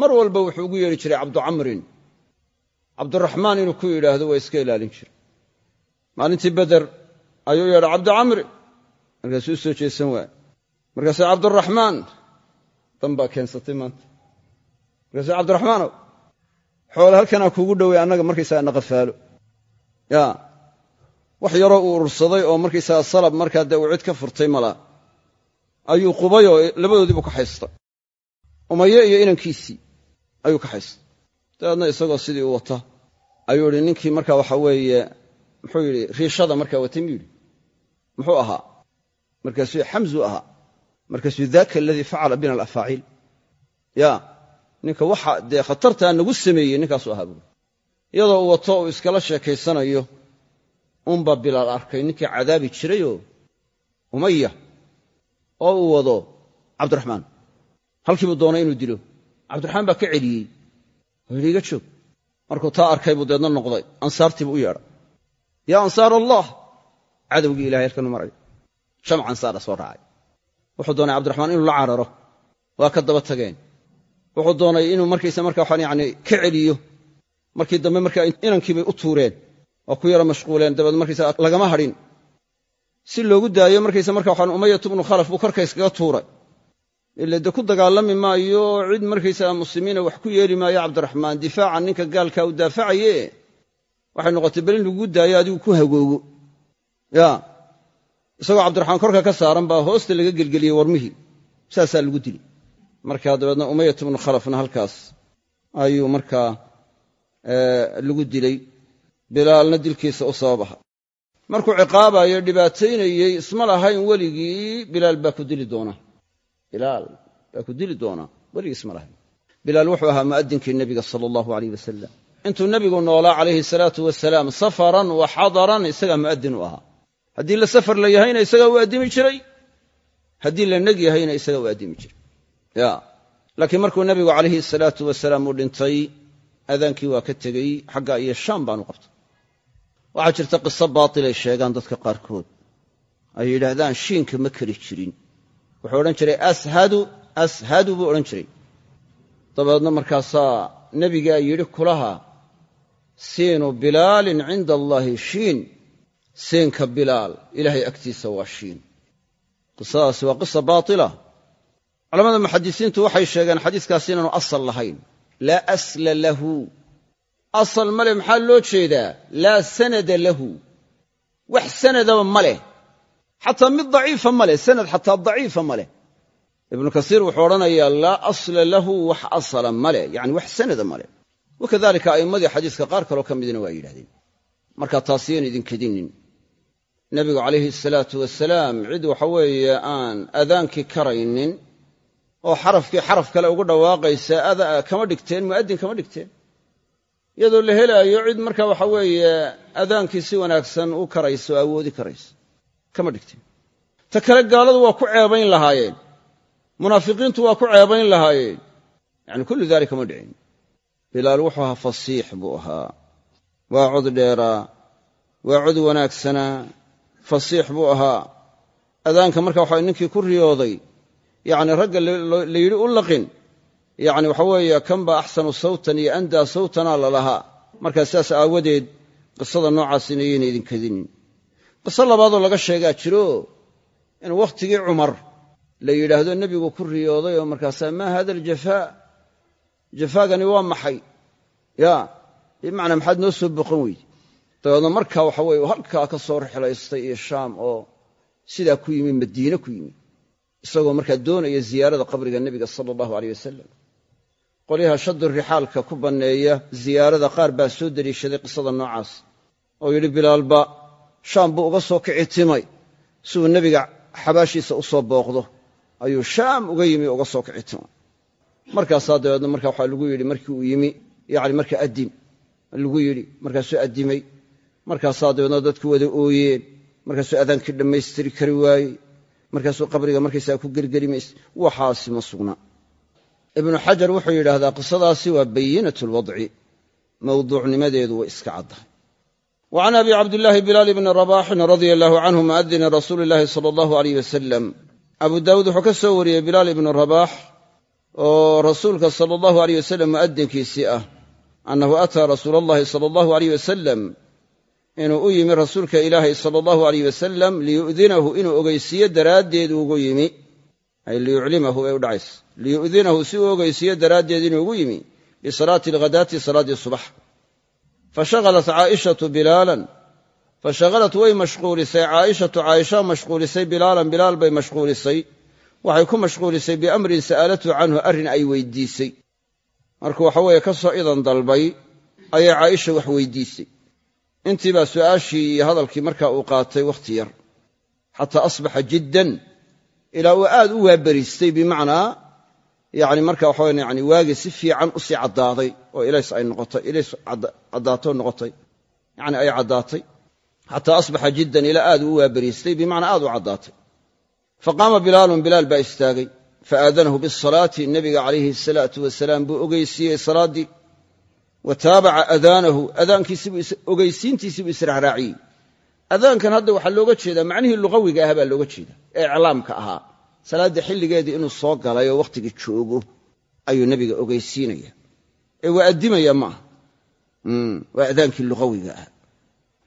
mar walba wuxuu ugu yeedhi jiray cabducamrin cabduraxmaan inuu ku yidhaahdo waa iska ilaalin jiray. Maalintii beder ayuu yeedha cabducamri markaasuu u soo jeesan waaya markaasuu cabduraxmaan dan baa keensatay maanta. Markaasuu cabdiraxmaanow xoole halkanaa kuugu dhowey annaga markaysaga na qafaalo ya wax yaroo uu urursaday oo markaysaga salab markaa dee uu cid ka furtay malaa ayuu qubayoo labadoodiibuu ka haystay. Umaye iyo inankiisii ayuu ka haystay. Dabeedna isagoo sidii u wata. Ayuu idhi ninkii markaa waxa weeye muxuu yidhi riishada markaa watay miyuu yidhi muxuu ahaa markaasuu xamzu ahaa markaasuu daaka aladii facala bina alafaaciil. Ya ninka waxa dee khatartaa nagu sameeyey ninkaasuu ahaa buuri iyadoo uu wato uu iskala sheekaysanayo unbaa bilaal arkay ninkii cadaabi jirayoo umaya oo uu wado cabdiraxmaan. Halkiibuu doonay inuu dilo. Cabdiraxmaan baa ka celiyey. Oo yidhi iga joog. Markuu taa arkay buu deedna noqday. Ansaartiibuu u yeedhay yaa ansaar allah cadowgii ilahay halkanu marayo jamc ansaara soo raacay. Wuxuu doonay cabdiraxmaan inuu la cararo. Waa ka daba tageen. Wuxuu doonay inuu markaysa marka waxaan yani ka celiyo. Markii dambe markaa inankiibay u tuureen. Oo ku yaro mashquuleen. Dabeed markaysa lagama hadhin. Si loogu daayo markaysa marka waxaan umayat bnu khalaf buu korka iskaga tuuray. Ila de ku dagaalami maayo cid markaysaga muslimiina wax ku yeeli maayo cabdiraxmaan difaaca ninka gaalkaa u daafacaye waxay noqotay bel in lagugu daayo adigu ku hagoogo ya. Isagoo cabdiraxmaan korka ka saaran baa hoosta laga gelgeliyey warmihii saasaa lagu dili. Markaa dabeedna umayat bnu khalafna halkaas ayuu markaa lagu dilay. Bilaalna dilkiisa u sabab aha. Markuu ciqaabayo dhibaataynayey isma lahayn weligii bilaal baa ku dili doona. Bilaal baa ku dili doonaa weligii isma lahayn. Bilaal wuxuu ahaa mu'adinkii nebiga sala allahu aleyh wasalam intuu nebigu noolaa calayhi salaatu wasalaam safaran wa xadaran isagaa mu'adin u ahaa haddii la safar la yahayna isagaa u addimi jiray haddii la neg yahayna isagaa u addimi jiray. Ya. Laakiin markuu nebigu calayhi salaatu wasalaam uu dhintay adaankii waa ka tegey xagga iyo shaam baanu qabtay. Waxaa jirta qiso baatilay sheegaan dadka qaarkood. Ay yidhaahdaan shiinka ma keli jirin. Wuxuu odhan jiray ashadu ashadu buu odhan jiray. Dabeedna markaasaa nebigaa yidhi kulaha siinu bilaalin cinda allaahi shiin siinka bilaal ilaahay agtiisa waa shiin. Qisadaasi waa qisa baatila. Culamada muxadisiintu waxay sheegeen xadiiskaas inaanu asal lahayn. Laa asla lahu. Asal male maxaa loo jeedaa? Laa sanada lahu. Wax sanadaba ma leh. Xataa mid daciifa ma leh sanad xataa daciifa ma leh. Ibnu kasiir wuxuu odhanayaa laa asla lahu wax asala ma leh. Yacni wax sanada ma leh. Wakadalika a'immadii xadiiska qaar kaloo ka midna waa yidhahdeen marka taasi yaan idin kedinin nebigu calayhi salaatu wasalaam cid waxa weeye aan adaankii karaynin oo xarafkii xaraf kale ugu dhawaaqaysa kama dhigteen mu'addin kama dhigteen? Iyadoo la helaayo cid marka waxa weeye adaankii si wanaagsan u karaysa oo awoodi karaysa kama dhigteen. Ta kale gaaladu waa ku ceebayn lahaayeen. Munaafiqiintu waa ku ceebayn lahaayeen. Yacni kullu daalika ma dhicin. Bilaal wuxuu ahaa fasiix buu ahaa. Waa cod dheeraa waa cod wanaagsanaa fasiix buu ahaa. Adaanka marka waxa ninkii ku riyooday yacni ragga la yidhi u laqin yacni waxa weeye kanba axsanu sawtan iyo andaa sawtanaa lalahaa markaa sidaas aawadeed qisada noocaasina yayna idin kadinin. Qiso labaadoo laga sheegaa jiro in wakhtigii cumar la yidhaahdo nebigu ku riyooday oo markaasaa maa hada aljafaa jafaagani waa maxay? Ya bimacnaa maxaad noo soo boqon weyde dabeedna markaa waxa weye halkaa ka soo rixlaystay iyo shaam oo sidaa ku yimi madiine ku yimi isagoo markaa doonaya ziyaarada qabriga nebiga sala allahu aleyh wasalam qolyaha shadu rixaalka ku banneeya ziyaarada qaar baa soo deliishaday qisada noocaas oo yidhi bilaalba shaam buu uga soo kici timay. Si uu nebiga xabaashiisa u soo booqdo ayuu shaam uga yimi uga soo kici timay. Markaasaa dabeedna markaa waxaa lagu yidhi markii uu yimi yacni markaa addim lagu yidhi markaasuu addimay markaasaa dabeedna dadku wada ooyeen markaasuu adaankii dhammaystiri kari waayey markaasuu qabriga markaysaga ku gergelimays waxaasi ma sugna. Ibnu xajar wuxuu yidhaahdaa qisadaasi waa bayinat lwadci mawduucnimadeedu way iska caddahay wa can abi cabdillaahi bilaal bni rabaaxin radia allahu canhu mu'adini rasuuli illaahi sala allahu aleyh wasalam abu daawuud wuxuu ka soo wariyey bilaal ibnu rabaax oo rasuulka sala allahu aleyh wasalam mu'adinkiisii ah annahu ataa rasuula allahi sala allahu aleyh wasalam inuu u yimi rasuulka ilaahay sala allahu aleyh wasalam liyu'dinahu inuu ogeysiiyo daraaddeed ugu yimi. Ay liyuclimahu bay u dhacaysa. Liyu'dinahu si uu ogeysiiyo daraaddeed inuu ugu yimi bisalaati alghadaati salaaddii subax fashaghalat caa'ishatu bilaalan. Fashaghalat way mashquulisay. Caa'ishatu caaisha mashquulisay. Bilaalan bilaal bay mashquulisay. Waxay ku mashquulisay biamrin sa'alatu canhu arrin ay weydiisay. Markuu waxa weeye ka soo idan dalbay ayay caaisha wax weydiisay intii baa su'aashii iyo hadalkii markaa uu qaatay wakhti yar. Xataa asbaxa jiddan ilaa uu aad u waaberiistay bimacnaa yani marka waxawa yani waagii si fiican u sii caddaaday oo ilays ay noqotay ilays caddaato noqotay yani ay caddaatay. Xataa asbaxa jiddan ilaa aad u waaberiistay bimacnaa aad u caddaatay. Faqaama bilaalun bilaal baa istaagay faaadanahu bisalaati nebiga calayhi asalaatu wasalaam buu ogeysiiyey salaaddii wa taabaca adaanahu adaankiisibogeysiintiisiibuu israacraaciyey adaankan hadda waxaa looga jeedaa macnihii luqawiga ah baa looga jeeda ee iclaamka ahaa. Salaadda xilligeedii inuu soo galay oo wakhtiga joogo ayuu nebiga ogeysiinaya. Ee waa addimaya maaha waa adaankii luqawiga ah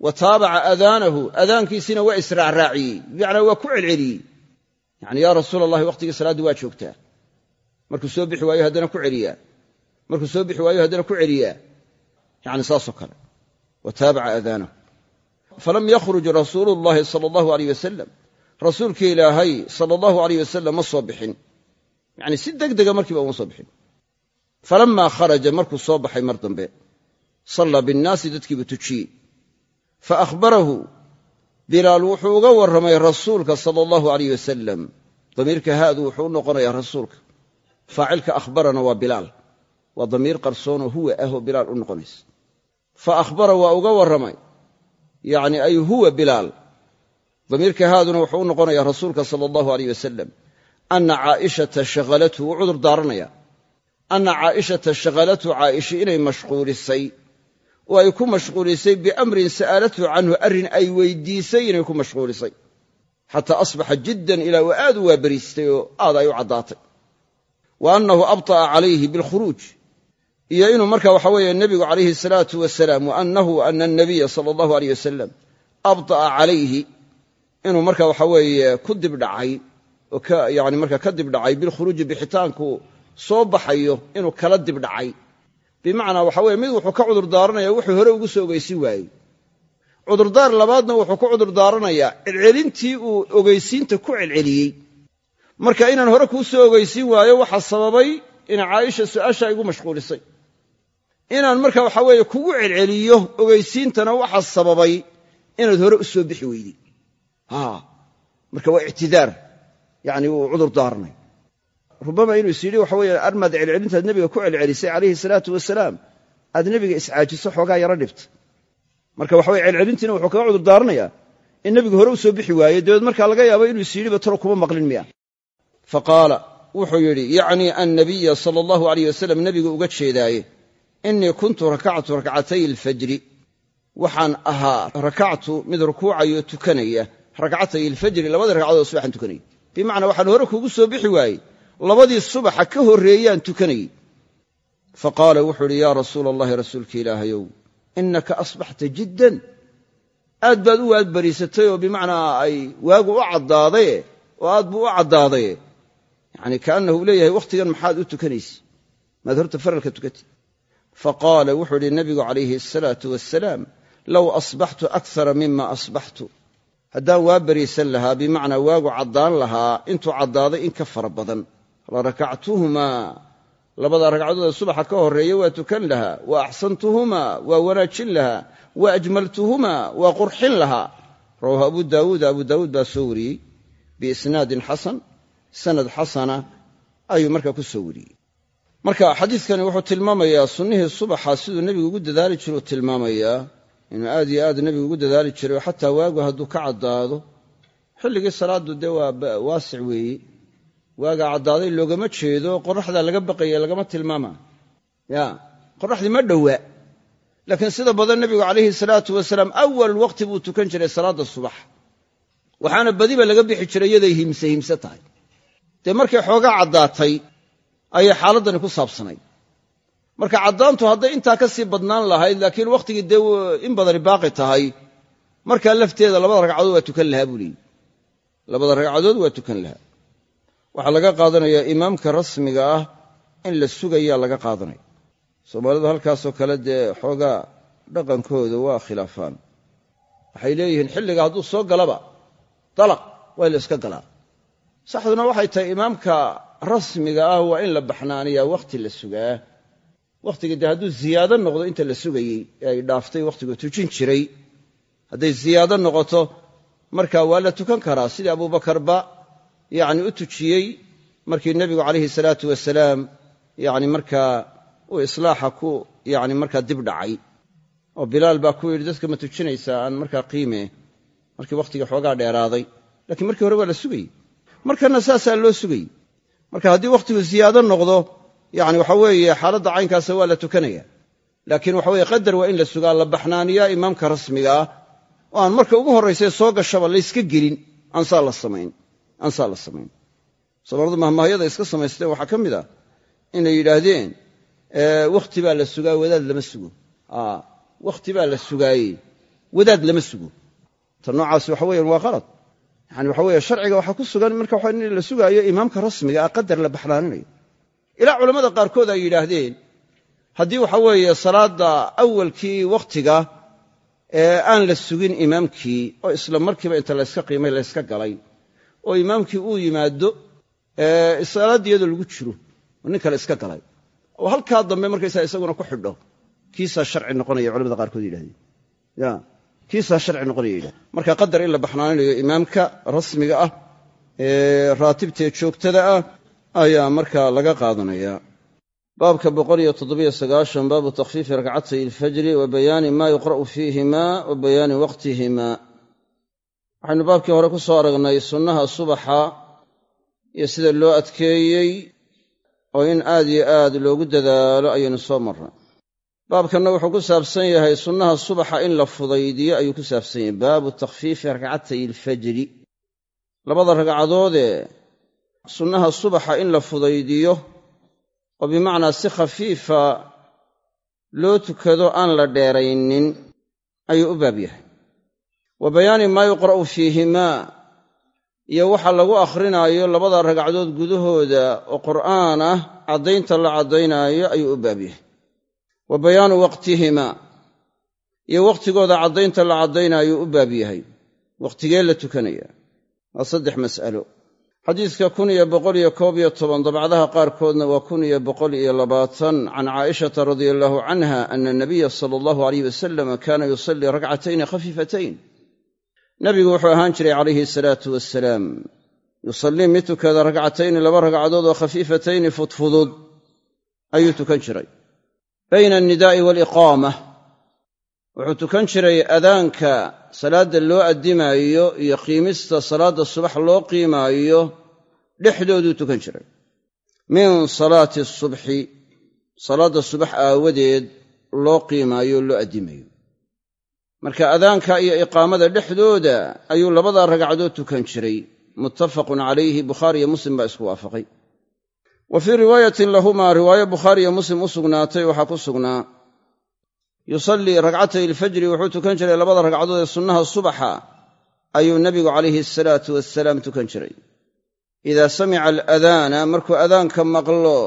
wa taabaca adaanahu adaankiisiina waa israacraaciyey bimacnaa waa ku celceliyey. Yani yaa rasuula allahi wakhtigii salaaddii waa joogtaa. Markuu soo bixi waayo haddana ku celiyaa markuu soo bixi waayo haddana ku celiyaa yani saasoo kale wa taabaca adaanahu falam yakhruj rasuulu llahi sala allahu aleyh wasalam rasuulkii ilaahay sala allahu aleyh wasalam ma soo bixin. Yani si deg dega markiiba uma soo bixin. Falammaa kharaja markuu soo baxay mar dambe sallaa binnaasi dadkiibuu tujiyey fa akhbarahu bilaal wuxuu uga warramay rasuulka sala allahu aleyh wasalam damiirka haadu wuxuu u noqonayaa rasuulka. Faacilka akhbarana waa bilaal waa damiir qarsoonoo huwa ahoo bilaal u noqonaysa fa akhbara waa uga warramay. Yacni ay huwa bilaal. Damiirka haaduna wuxuu u noqonayaa rasuulka sala allahu aleyh wasalam anna caaishata shaghalathu wuu cudur daaranaya. Anna caa'ishata shaghalathu caaisha inay mashquulisay. Oo ay ku mashquulisay biamrin sa'alathu canhu arrin ay weydiisay inay ku mashquulisay. Xataa asbaxa jiddan ilaa uu aad u waaberiistay oo aad ay u caddaatay. Wa annahu abta'a calayhi bilkhuruuj iyo inuu marka waxa weeye nebigu calayhi salaatu wasalaam wa ana anabiya sala allahu aleyh wasalam abta'a calayhi inuu marka waxa weeye ku dibdhacay oo yani marka ka dibdhacay bilkhuruuji bixitaanku soo baxayo inuu kala dibdhacay bimacnaa waxa weye mid wuxuu ka cudur daaranaya wuxuu hore ugu soo ogeysin waayey. Cudurdaar labaadna wuxuu ku cudur daaranayaa celcelintii uu ogeysiinta ku celceliyey. Marka inaan hore kuu soo ogeysiin waayo waxaa sababay ina caaisha su'aasha igu mashquulisay inaan marka waxa weeye kugu celceliyo ogeysiintana waxaa sababay inaad hore u soo bixi weydey marka waa ictidaar yani wuu cudur daaranay rubama inuu is waxa weye armaad celcelintaad nebiga ku celcelisay calayhi salaatu wasalaam aad nebiga iscaajiso xoogaa yaro dhibta marka waxa weye celcelintiina wuxuu kaga cudur daaranayaa in nebigu hore u soo bixi waaye dabeed markaa laga yaabo inuu is talo kuma maqlin miya. Fa qaala wuxuu yidhi yacnii annabiya sala allahu aleyh wasalam nebigu uga jeedaaye innii kuntu rakactu rakcatay alfajri waxaan ahaa rakactu mid rukuucayo tukanaya rakcatay alfajri labadii ragcadood subaxaan tukanayay bimacnaa waxaan hore kuugu soo bixi waayey labadii subaxa ka horreeyaan tukanayey fa qaala wuxuu idhi yaa rasuula allahi rasuulka ilaahayow innaka asbaxta jiddan aad baad u waadbariisatay oo bimacnaa ay waagu u caddaadaye oo aad buu u caddaadaye yacni kaannahu leeyahay wakhtigan maxaad u tukanaysa maad horta faralka tukatay fa qaala wuxuu idhi nabigu calayhi asalaatu wasalaam low asbaxtu akara mima asbaxtu haddaan waa beriisan lahaa bimacnaa waagu caddaan lahaa intuu caddaaday in ka fara badan la rakactuhumaa labada ragcadood ee subaxa ka horreeya waa tukan lahaa wa axsantuhumaa waa wanaajin lahaa wa ajmaltuhumaa waa qurxin lahaa rawaahu abu daawuud abu daawuud baa soo wariyey biisnaadin xasan sanad xasana ayuu markaa ku soo wariyey marka xadiidkani wuxuu tilmaamayaa sunnihii subaxa siduu nebigu ugu dadaali jiruu tilmaamayaa inuu aad iyo aad nebigu ugu dadaali jiray oo xataa waagu hadduu ka caddaado. Xilligii salaaddu dee waa waasic weeye waagaa caddaaday loogama jeedo qoraxdaa laga baqaya lagama tilmaama. Ya qoraxdii ma dhowa. Laakiin sida badan nebigu calayhi salaatu wasalaam awal waqti buu tukan jiray salaadda subax. Waxaana badiba laga bixi jiray iyaday himse himse tahay. Dee markay xoogaa caddaatay ayay xaaladdani ku saabsanayd marka caddaantu hadday intaa ka sii badnaan lahayd laakiin wakhtigii dee in badani baaqi tahay markaa lafteeda labada ragcadood waa tukan lahaa buu leeyi labada ragcadood waa tukan lahaa. Waxaa laga qaadanayaa imaamka rasmiga ah in la sugayaa laga qaadanaya soomaalidu halkaasoo kale dee xoogaa dhaqankooda waa khilaafaan. Waxay leeyihiin xilliga hadduu soo galaba dalaq waa la iska galaa. Saxduna waxay tahay imaamka rasmiga ah waa in la baxnaaniyaa wakhti la sugaa. Wakhtiga dee hadduu ziyaado noqdo inta la sugayey ee ay dhaaftay wakhtigu tujin jiray. Hadday ziyaado noqoto marka waa la tukan karaa. Sidii abuubakarba yacni u tujiyey markii nebigu calayhi salaatu wasalaam yacni markaa uu islaaxa ku yacni markaa dib dhacay. Oo bilaal baa ku yidhi dadka ma tujinaysaa aan markaa qiime. Markii wakhtiga xoogaa dheeraaday. Lakiin markii hore waa la sugayey. Markana saasaa loo sugayey marka haddii wakhtigu ziyaado noqdo yani waxa weeye xaaladda caynkaasa waa la tukanaya. Laakiin waxa weye qadar waa in la sugaa la baxnaaniyaa imaamka rasmiga ah. Oo aan marka ugu horraysay soo gashaba layska gelin. Aansaa la samayn. Soomaaladu mahmaahyada iska samaysteen waxaa ka mid ah inay yidhaahdeen wakhti baa la sugaa wadaad lama sugo. Wakhti baa la sugaaye wadaad lama sugo. Ta noocaas waxa weyan waa qalad yani waxa weye sharciga waxaa ku sugan marka waxa in la sugaayo imaamka rasmiga ah qadar la baxnaaninayo ilaa culammada qaarkood ay yidhaahdeen haddii waxa weeye salaadda awalkii wakhtiga aan la sugin imaamkii oo isla markiiba inta layska qiimay layska galay oo imaamkii uu yimaado salaaddii iyadoo lagu jiro oo nin kale iska galay oo halkaa dambe markaysaa isaguna ku xidho. Kiisaa sharci noqonaya culamada qaarkood yidhahdeen kiisaa sharci noqonaya marka qadar in la baxnaaninayo imaamka rasmiga ah ee raatibtee joogtada ah ayaa markaa laga qaadanaya. Baabka boqoliyo toddobiyo sagaashan baabu takhfiifi rakcatay ilfajri wa bayaani maa yuqra'u fiihima wa bayaani waqtihima. Waxaynu baabkii hore ku soo aragnay sunnaha subaxa iyo sida loo adkeeyey oo in aad iyo aad loogu dadaalo ayaynu soo marnay baabkanna wuxuu ku saabsan yahay sunnaha subaxa in la fudaydiyo ayuu ku saabsan yahay. Baabu takhfiifi rakcatay ilfajri labada ragcadoodee sunnaha subaxa in la fudaydiyo oo bimacnaa si khafiifa loo tukado aan la dheeraynin ayuu u baab yahay. Wa bayaani maa yuqra'u fiihimaa iyo waxa lagu akhrinaayo labada ragcadood gudahooda oo qur'aan ah caddaynta la caddaynaayo ayuu u baab yahay wa bayaanu waqtihimaa iyo wakhtigooda caddaynta la caddaynaayo u baab yahay. Wakhtigee la tukanaya. Waa saddex mas'alo. Xadiidka kun iyo boqol iyo koob iyo toban dabcadaha qaarkoodna waa kun iyo boqol iyo labaatan can caa'ishata radia allahu canha ana anabiya sala allahu alayh wasalam kaana yusallii rakcatayni khafiifatayn. Nabigu wuxuu ahaan jiray calayhi salaatu wasalaam yusallii mid tukada rakcatayni laba ragcadood oo khafiifatayni fudfudud ayuu tukan jiray bayna alnidaa'i waaliqaama wuxuu tukan jiray adaanka salaadda loo addimaayo iyo qiimista salaadda subax loo qiimaayo. Dhexdooduu tukan jiray. Min salaati asubxi salaadda subax aawadeed loo qiimaayo loo addimayo. Marka adaanka iyo iqaamada dhexdooda ayuu labadaa ragcadood tukan jiray. Muttafaqun calayhi bukhaari iyo muslim baa isku waafaqay wa fii riwaayatin lahumaa riwaayo bukhaari iyo muslim u sugnaatay waxaa ku sugnaa yusallii rakcatay ilfajri wuxuu tukan jiray labada ragcadood ee sunnaha subaxa ayuu nebigu calayhi asalaatu wasalaam tukan jiray. Idaa samica aladaana markuu adaanka maqlo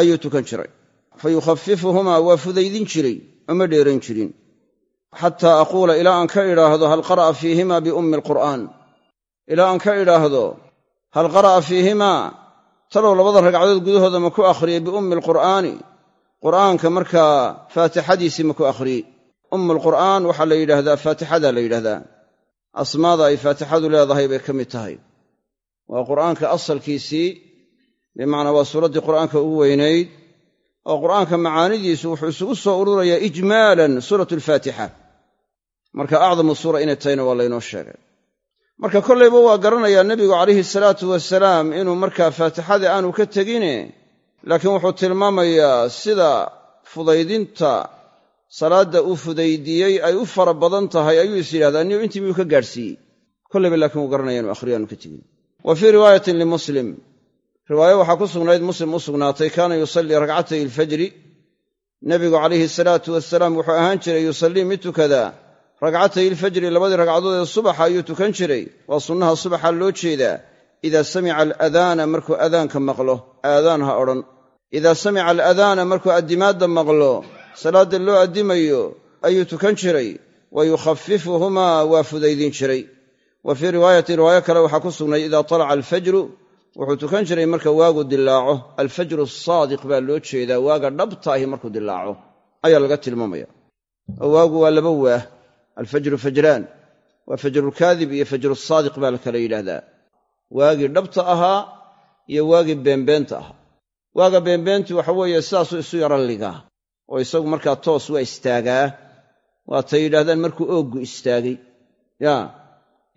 ayuu tukan jiray. Fa yukhafifuhumaa waa fudaydin jiray oo ma dheeran jirin. Xataa aquula ilaa aan ka idhaahdo hal qara'a fiihima biummi alqur'aan. Ilaa aan ka idhaahdo hal qara'a fiihimaa talow labada ragcadood gudahooda ma ku akhriyey biummi alqur'aani. Qur'aanka markaa faatixadiisii ma ku akhriyey ummu alqur'aan waxaa la yidhaahdaa faatixadaa la yidhahdaa asmaada ay faatixadu leedahay bay ka mid tahay. Waa qur'aanka asalkiisii bimacnaa waa suuraddii qur'aanka ugu weynayd oo qur'aanka macaanidiisu wuxuu isugu soo ururayaa ijmaalan suuratu alfaatixa marka acdamu suura inay tahayna waa laynoo sheegay marka kollayba waa garanayaa nebigu calayhi salaatu wasalaam inuu markaa faatixada aanu ka tegine laakiin wuxuu tilmaamayaa sida fudaydinta salaadda uu fudaydiyey ay u fara badan tahay ayuu is yidhahdaa niyu intii miyuu ka gaadhsiiyey. Kollayba laakiin wuu garanaya inu akhriyo aanu ka tegin. Wa fii riwaayatin limuslim riwaayo waxaa ku sugnayd muslim u sugnaatay kaana yusallii rakcatay alfajri nebigu calayhi salaatu wasalaam wuxuu ahaan jiray yusallii mid tukadaa ragcatay ilfajri labadii ragcadood ee subaxa ayuu tukan jiray. Waa sunnaha subaxa loo jeedaa. Idaa samica aladaana markuu adaanka maqlo aadaan ha odhan. Idaa samica aladaana markuu addimaadda maqlo salaadda loo addimayo ayuu tukan jiray. Wa yukhafifuhumaa waa fudaydin jiray. Wa fii riwaayati riwaayo kale waxaa ku sugnay idaa talaca alfajru wuxuu tukan jiray marka waagu dilaaco alfajru asaadiq baa loo jeedaa waaga dhabta ahi markuu dilaaco ayaa laga tilmaamaya. Waagu waa laba waah alfajru fajraan waa fajrulkaadib iyo fajrusaadiq baa la kala yidhaahdaa. waagii dhabta ahaa iyo waagii beenbeenta ahaa waaga beenbeentu waxa weeye sidaasuu isu yaro ligaa oo isagu markaa toos waa istaagaa. waatay yidhahdaan markuu ooggu istaagay. Ya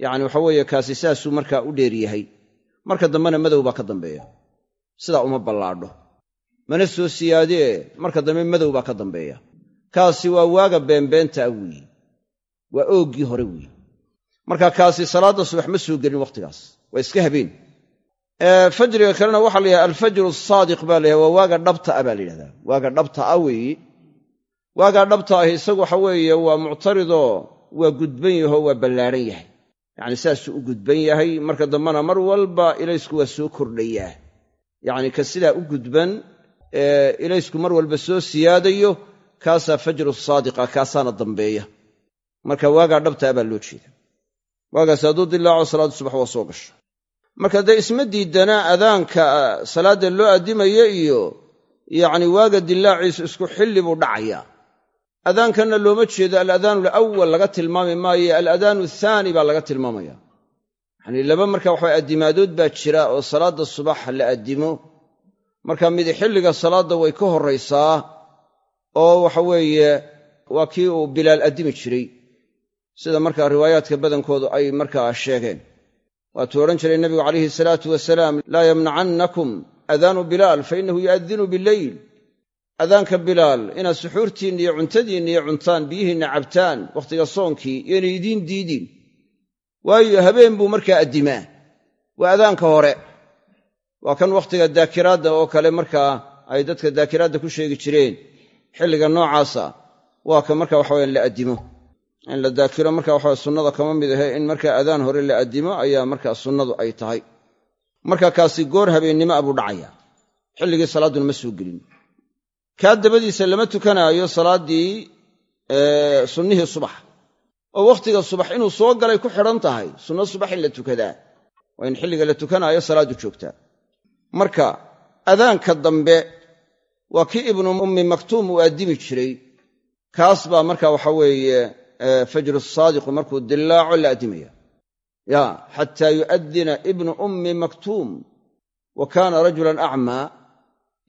yacni waxa weeye kaasi saasuu markaa u dheer yahay. Marka dambena madow baa ka dambeeya. Sidaa uma ballaadho. Mana soo siyaadee marka dambe madow baa ka dambeeya. Kaasi waa waaga beenbeenta ah weeye waa ooggii hore weeye marka kaasi salaadda subax ma soo gelin wakhtigaas waa iska habeen. Fajriga kalena waxaa la alfajru asaadiq baa la yidhaha waa waaga dhabta ah baa la yidhahdaa. Waaga dhabta ah weeye waagaa dhabta ahi isagu waxa weeye waa muctaridoo waa gudban yahoo waa ballaadhan yahay. Yacni saasuu u gudban yahay. Marka dambena mar walba ilaysku waa soo kordhayaa. Yacni ka sidaa u gudban ee ilaysku mar walba soo siyaadayo kaasaa fajru saadiqa kaasaana dambeeya marka waagaa dhabtaa baa loo jeeda waagaas hadduu dilaaco salaaddu subax waa soo gasho. Marka dee isma diidanaa adaanka salaadda loo addimayo iyo yacni waaga dilaaciisu isku xilli buu dhacayaa. Adaankanna looma jeedo aladaanu alawal laga tilmaami maayo aladaanu athaani baa laga tilmaamaya. Yacnii laba marka waxa addimaadood baa jira oo salaadda subax la addimo. Marka midi xilliga salaadda way ka horraysaa oo waxa weeye waa kii uu bilaal addimi jiray sida markaa riwaayaadka badankoodu ay markaa sheegeen. Waatuu odhan jiray nebigu calayhi salaatu wasalaam laa yamnacannakum adaanu bilaal fa innahu yu'adinu bileyl adaanka bilaal inaad suxuurtiinna iyo cuntadiinna iyo cuntaan biyihiinna cabtaan wakhtiga soonkii iyona idiin diidin. Waayo habeen buu markaa addimaa. Waa adaanka hore. Waa kan wakhtiga daakiraadda oo kale markaa ay dadka daakiraadda ku sheegi jireen. Xilliga noocaasa waa ka marka waxaweyan la addimo in la daakiro marka waxawe sunnada kama mid ahe in markaa adaan hore la addimo ayaa markaa sunnadu ay tahay. Marka kaasi goor habeennimo abuu dhacaya. Xilligii salaadduna ma soo gelin. Kaa dabadiisa lama tukanaayo salaaddii sunnihii subax. Oo wakhtiga subax inuu soo galay ku xidhan tahay sunno subax in la tukadaa. Waa in xilliga la tukanaayo salaaddu joogtaa marka adaanka dambe waa kii ibnu ummi maktuum uu addimi jiray. Kaas baa marka waxa weeye fajru saadiqu markuu dilaaco la addimaya. Ya xataa yu'addina ibnu ummi maktuum wa kaana rajulan acmaa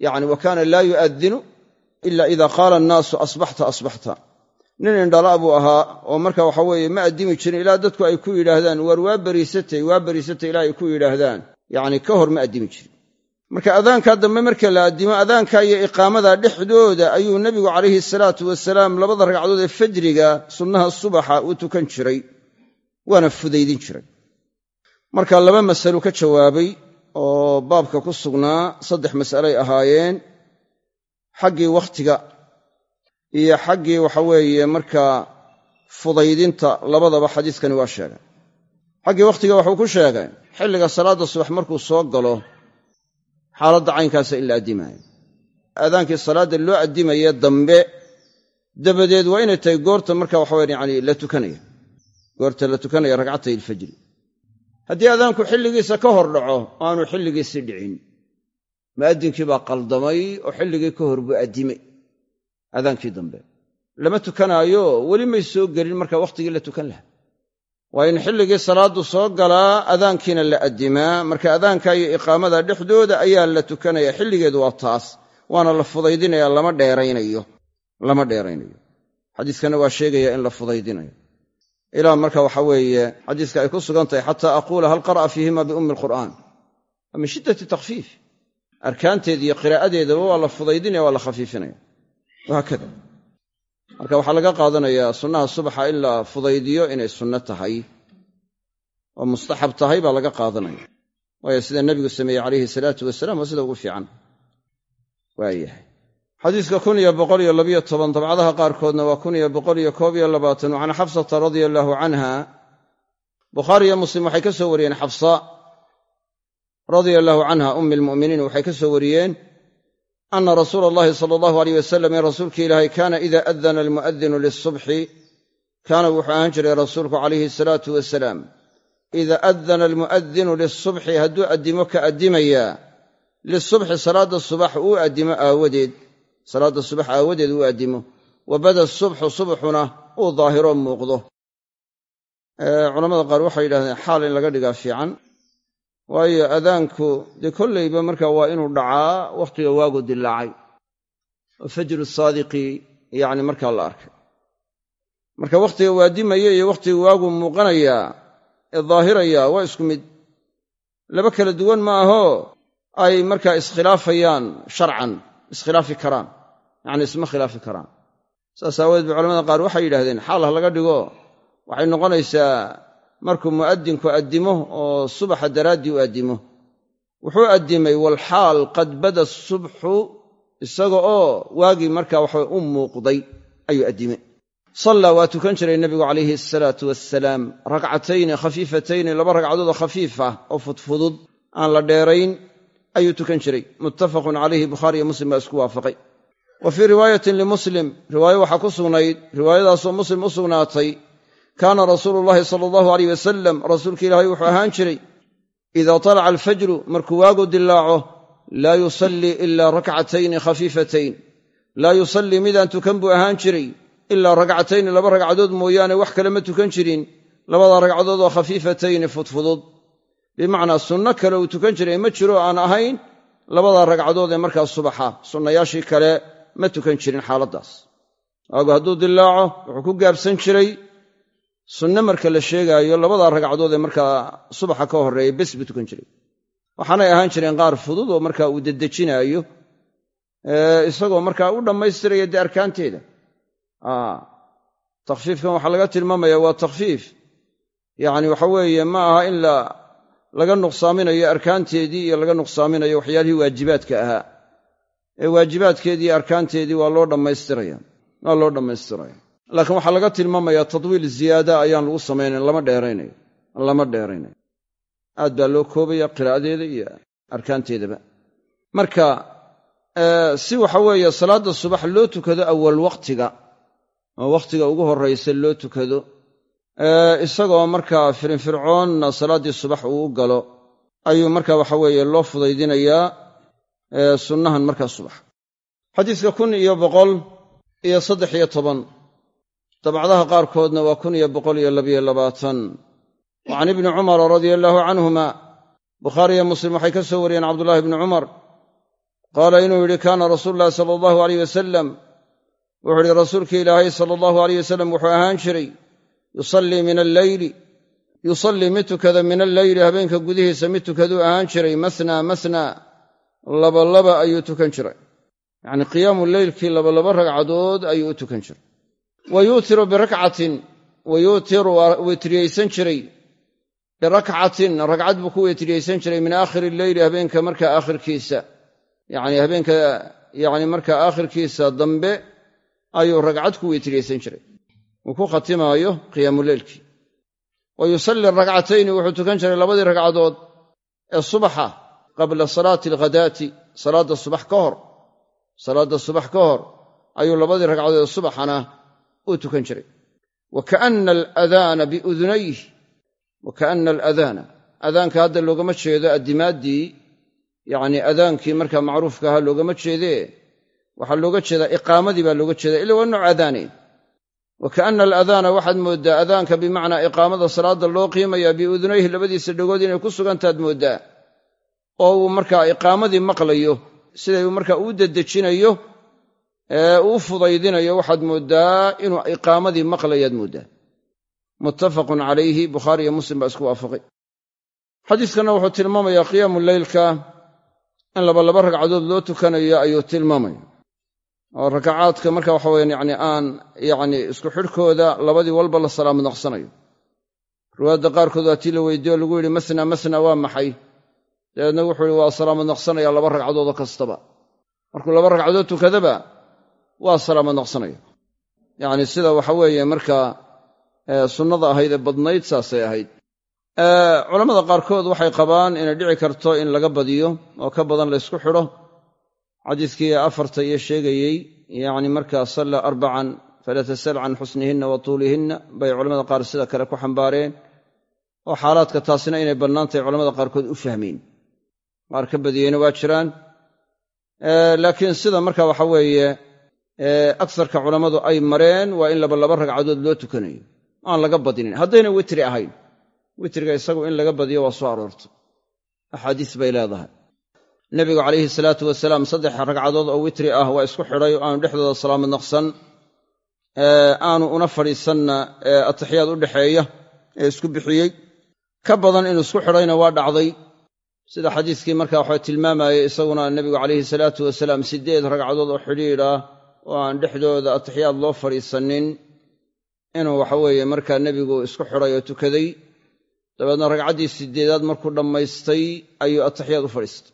yani wa kaana laa yu'addinu ila ida qaala annaasu asbaxta asbaxta. Nin indhala buu ahaa oo marka waxa weeye ma addimi jirin ilaa dadku ay ku yidhaahdaan waar waa beriisatay waa beriisatay ilaa ay ku yidhaahdaan. Yacni ka hor ma addimi jirin marka adaankaa dambe marka la addimo adaanka iyo iqaamada dhexdooda ayuu nebigu calayhi salaatu wasalaam labada ragcadood ee fajriga sunnaha subaxa u tukan jiray waana fudaydin jiray. Marka laba masalo ka jawaabay oo baabka ku sugnaa saddex mas'alay ahaayeen xaggii wakhtiga iyo xaggii waxa weeye markaa fudaydinta labadaba xadiiskani waa sheegay. Xaggii wakhtiga wuxuu ku sheegay xilliga salaadda subax markuu soo galo xaaladda caynkaasa in la addimaayo. Aadaankii salaadda loo addimaye dambe dabadeed waa inay tahay goorta marka waxawa yani la tukanaya. Goorta la tukanaya ragcatay ilfajri. Haddii adaanku xilligiisa ka hor dhaco aanu xilligiisii dhicin. Mu'addinkii baa qaldamay oo xilligii ka hor buu addimay adaankii dambe. Lama tukanaayo weli may soo gelin marka wakhtigii la tukan laha waa in xilligii salaaddu soo galaa adaankiina la addimaa marka adaanka iyo iqaamada dhexdooda ayaa la tukanaya. Xilligeedu waa taas. Waana la fudaydinaya lama dheeraynayo. Lama dheeraynayo. Xadiiskana waa sheegaya in la fudaydinayo. Ilaa marka waxa weeye xadiiska ay ku sugan tahay xataa aquula hal qara'a fiihima biummi alqur'aan waa min shiddati takfiif arkaanteeda iyo qiraa'adeedaba waa la fudaydinaya waa la khafiifinaya wahaakada marka waxaa laga qaadanayaa sunnaha subaxa in la fudaydiyo inay sunno tahay. Oo mustaxab tahay baa laga qaadanaya. Waayo sida nebigu sameeyey calayhi salaatu wasalaam waa sida ugu fiican. Waayahay xadiiska kun iyo boqol iyo labiyo toban dabcadaha qaarkoodna waa kun iyo boqol iyo koob iyo labaatan. Can xafsata radia allaahu canha bukhaari iyo muslim waxay ka soo wariyeen xafsa radia allaahu canha ummi almu'miniin waxay ka soo wariyeen ana rasuula allahi sala allahu aleyh wasalam in rasuulki ilaahay kaana ida adana almu'adinu lisubxi kaana wuxuu ahaan jiray rasuulku calayhi asalaatu wasalaam ida adana almu'adinu lisubxi hadduu addimo ka addimayaa lisubxi salaadda subax uu addimo aawadeed salaadda subax aawadeed uu addimo wa bada subxu subxuna uu daahiro muuqdo culamada qaar waxay yidhahdeen xaal in laga dhigaa waayo adaanku dee kollayba marka waa inuu dhacaa wakhtiga waagu dilaacay oo fajru saadiqi yacni markaa la arkay marka wakhtiga waadimaya iyo wakhtiga waagu muuqanayaa ee daahiraya waa isku mid. Laba kala duwan ma aho ay markaa iskhilaafayaan sharcan iskhilaafi karaan. Yacni isma khilaafi karaan. Saas aawadeed ba culamada qaar waxay yidhahdeen xaal ha laga dhigo. Waxay noqonaysaa markuu mu'adinku addimo oo subaxa daraaddii u addimo wuxuu addimay walxaal qad bada subxu isaga oo waagii markaa waxa u muuqday ayuu addimay. Sallaa waa tukan jiray nebigu calayhi asalaatu wassalaam. Rakcatayni khafiifatayni laba ragcadoodoo khafiif ah oo fudfudud aan la dheerayn ayuu tukan jiray. Muttafaqun calayhi bukhaari iyo muslim baa isku waafaqay. Wa fii riwaayatin limuslim riwaayo waxaa ku sugnayd riwaayadaasoo muslim u sugnaatay kaana rasuulu llaahi sala allahu aleyh wasalam rasuulka ilaahay wuxuu ahaan jiray idaa talaca alfajru markuu waagu dilaaco laa yusallii ilaa rakcatayni khafiifatayn. Laa yusallii midaan tukan buu ahaan jiray ilaa rakcatayni laba ragcadood mooyaane wax kale ma tukan jirin labadaa ragcadood oo khafiifatayni fudfudud. Bimacnaa sunno kale uu tukan jiray ma jiro aan ahayn labadaa ragcadood ee markaa subaxa sunnayaashii kale ma tukan jirin xaaladdaas. Waagu hadduu dilaaco wuxuu ku gaabsan jiray sunne marka la sheegaayo labadaa ragcadood ee markaa subaxa ka horreeya bes buu tukan jiray. Waxaanay ahaan jireen qaar fudud oo markaa uu dedejinaayo isagoo markaa u dhammaystiraya dee arkaanteeda. Takhfiifkan waxaa laga tilmaamaya waa takhfiif. Yacni waxa weeye ma aha in laga nuqsaaminayo arkaanteedii iyo laga nuqsaaminayo waxyaalihii waajibaadka ahaa. Ee waajibaadkeedii arkaanteedii waa loo dhammaystiraya waa loo dhammaystiraya laakiin waxaa laga tilmaamaya tadwiil ziyaada ayaan lagu samaynayn lama dheeraynayo lama dheeraynayo aad baa loo koobaya qiraa'adeeda iyo arkaanteedaba. Marka si waxa weeye salaadda subax loo tukado awal wakhtiga oo wakhtiga ugu horraysa loo tukado isagoo markaa firinfircoonna salaaddii subax uu u galo ayuu marka waxa weeye loo fudaydinayaa sunnahan markaa subax. Xadiiska kun iyo boqol iyo saddex iyo toban dabcdaha qaarkoodna waa kun iyo boqol iyo labiyo labaatan. Wa can ibni cumara radia allaahu canhuma bukhaariyo muslim waxay ka soo wariyeen cabdullaahi bni cumar. Qaala inuu yidhi kaana rasuulu llahi sala allahu aleyh wasalam wuxuu idhi rasuulkii ilaahay sala allahu aleyh wasalam wuxuu ahaan jiray yusallii min alleyli yusallii mid tukada min alleyli habeenka gudihiisa mid tukaduu ahaan jiray masnaa masnaa labalaba ayuu tukan jiray. Yacnii qiyaamu leylkii labalaba ragcadood ayuu u tukan jiray wa yuutiru birakcatin wa yuutiru waa wetriyeysan jiray birakcatin ragcad buu ku wetriyeysan jiray min aakhiri illeyli habeenka markaa aakhirkiisa yacni habeenka yacni markaa aakhirkiisa dambe ayuu ragcad ku wetriyeysan jiray uu ku khatimaayo qiyaamuleylkii wa yusallii rakcatayni wuxuu tukan jiray labadii ragcadood ee subaxa qabla salaati alghadaati salaadda subax ka hor salaadda subax ka hor ayuu labadii ragcadood ee subaxana uu tukan jiray. Wa kaana aladaana biudunayh wa kaana aladaana adaanka hadda loogama jeedo addimaaddii yacnii adaankii markaa macruufka ahaa loogama jeedee. Waxaa looga jeedaa iqaamadii baa looga jeedaa ila waa nooc adaane wa kaana aladaana waxaad mooddaa adaanka bimacnaa iqaamada salaadda loo qiimayaa biudunayhi labadiisa dhagood inay ku sugantaad mooddaa oo uu markaa iqaamadii maqlayo siday uu uu dedejinayo uu fudaydinayo waxaad mooddaa inuu iqaamadii maqlayaad mooddaa muttafaqun calayhi bukhaari iyo muslim baa isku waafaqay. Xadiiskanna wuxuu tilmaamayaa qiyaamu leylka in labalaba ragcadood loo tukanayo ayuu tilmaamaya oo rakacaadka marka waxa weyaan yani aan yacni isku xidhkooda labadii walba la salaamo naqsanayo riwaayadda qaarkood waa tii la weydiiye lagu yidhi masna masna waa maxay? Dabeedna wuxuu yihi waa salaamo naqsanaya laba ragcadoodoo kastaba. Markuu laba ragcadood tukadaba waa salaamo naqsanaya yacni sida waxa weeye markaa sunnada ahayd ee badnayd saasay ahayd. Culammada qaarkood waxay qabaan inay dhici karto in laga badiyo oo ka badan laysku xidho. Xadiiskii afarta iyo sheegayey yacni markaa salla arbacan falaa tasal can xusnihinna wa tuulihinna bay culamada qaar sida kale ku xambaareen. Oo xaalaadka taasina inay bannaantahay culamada qaarkood u fahmeen qaar ka badiyeyna waa jiraan. Laakiin sida marka waxa weeye aksarka culammadu ay mareen waa in labalaba ragcadood loo tukanayo. Aan laga badinin. Haddayna witri ahayn. Witriga isagu in laga badiyo waa soo aroortay axaadiis bay leedahay. Nebigu calayhi salaatu wasalaam saddex ragcadood oo witri ah waa isku xidhay oo aanu dhexdooda salaamo naqsan. Aanu una fadhiisanna atixiyaad u dhexeeya ee isku bixiyey. Ka badan inuu isku xidhayna waa dhacday. Sida xadiiskii marka waxa tilmaamayey isaguna nebigu calayhi salaatu wasalaam siddeed ragcadood oo xidhiidh ah oo aan dhexdooda atixiyaad loo fadhiisanin inuu waxaweeye markaa nebigu isku xidhay oo tukaday dabeedna ragcaddii sideedaad markuu dhammaystay ayuu atixiyaad u fadhiistay.